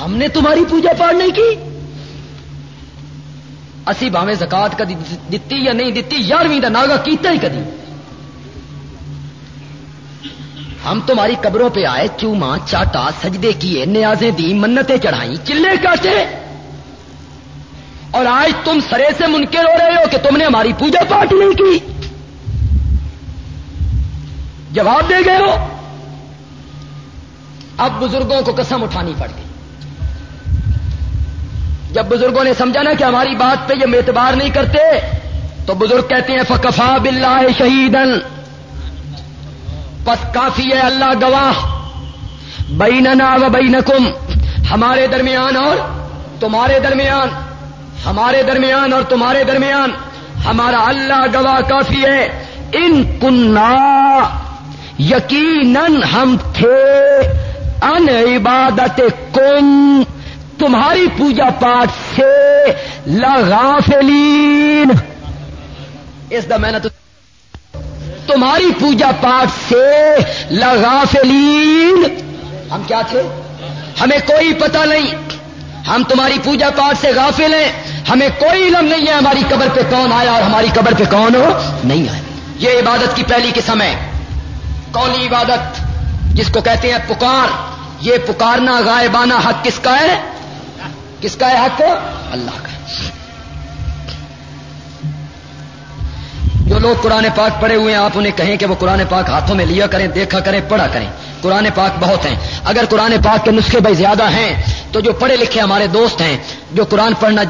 ہم نے تمہاری پوجا پاٹ نہیں کی۔ اسی باویں زکات کدی دتی یا نہیں دتی، یارویں کا ناگا کیتا ہی کدی۔ ہم تمہاری قبروں پہ آئے چوما چاٹا سجدے کیے، نیازیں دی منتیں چڑھائی چلے کاٹے۔ اور آج تم سرے سے منکر ہو رہے ہو کہ تم نے ہماری پوجا پاٹ نہیں کی۔ جواب دے گئے ہو؟ اب بزرگوں کو قسم اٹھانی پڑ گئی۔ جب بزرگوں نے سمجھا نا کہ ہماری بات پہ یہ اعتبار نہیں کرتے، تو بزرگ کہتے ہیں فکفا بلّہ شہیدن پس کافی ہے، اللہ گواہ۔ بیننا و بینکم ہمارے درمیان اور تمہارے درمیان۔ ہمارے درمیان اور تمہارے درمیان۔ ہمارا اللہ گواہ کافی ہے۔ ان کننا یقیناً ہم تھے۔ ان عبادت کن تمہاری پوجا پاٹ سے لغافلین اس دا میں نے تو تمہاری پوجا پاٹ سے لغافلین ہم کیا تھے؟ ہمیں کوئی پتہ نہیں۔ ہم تمہاری پوجا پاٹ سے غافل ہیں۔ ہمیں کوئی علم نہیں ہے ہماری قبر پہ کون آیا اور ہماری قبر پہ کون ہو نہیں آیا۔ یہ عبادت کی پہلی قسم ہے۔ کولی عبادت، جس کو کہتے ہیں پکار۔ یہ پکارنا غائبانہ حق کس کا ہے؟ کس کا ہے حق؟ اللہ کا جو لوگ قرآن پاک پڑے ہوئے ہیں، آپ انہیں کہیں کہ وہ قرآن پاک ہاتھوں میں لیا کریں، دیکھا کریں، پڑھا کریں۔ قرآن پاک بہت ہیں۔ اگر قرآن پاک کے نسخے بھائی زیادہ ہیں، تو جو پڑھے لکھے ہمارے دوست ہیں، جو قرآن پڑھنا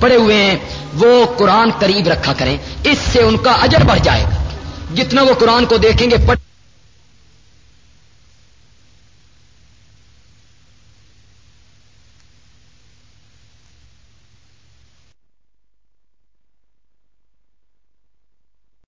پڑے ہوئے ہیں، وہ قرآن قریب رکھا کریں۔ اس سے ان کا اجر بڑھ جائے گا۔ جتنا وہ قرآن کو دیکھیں گے، پڑھ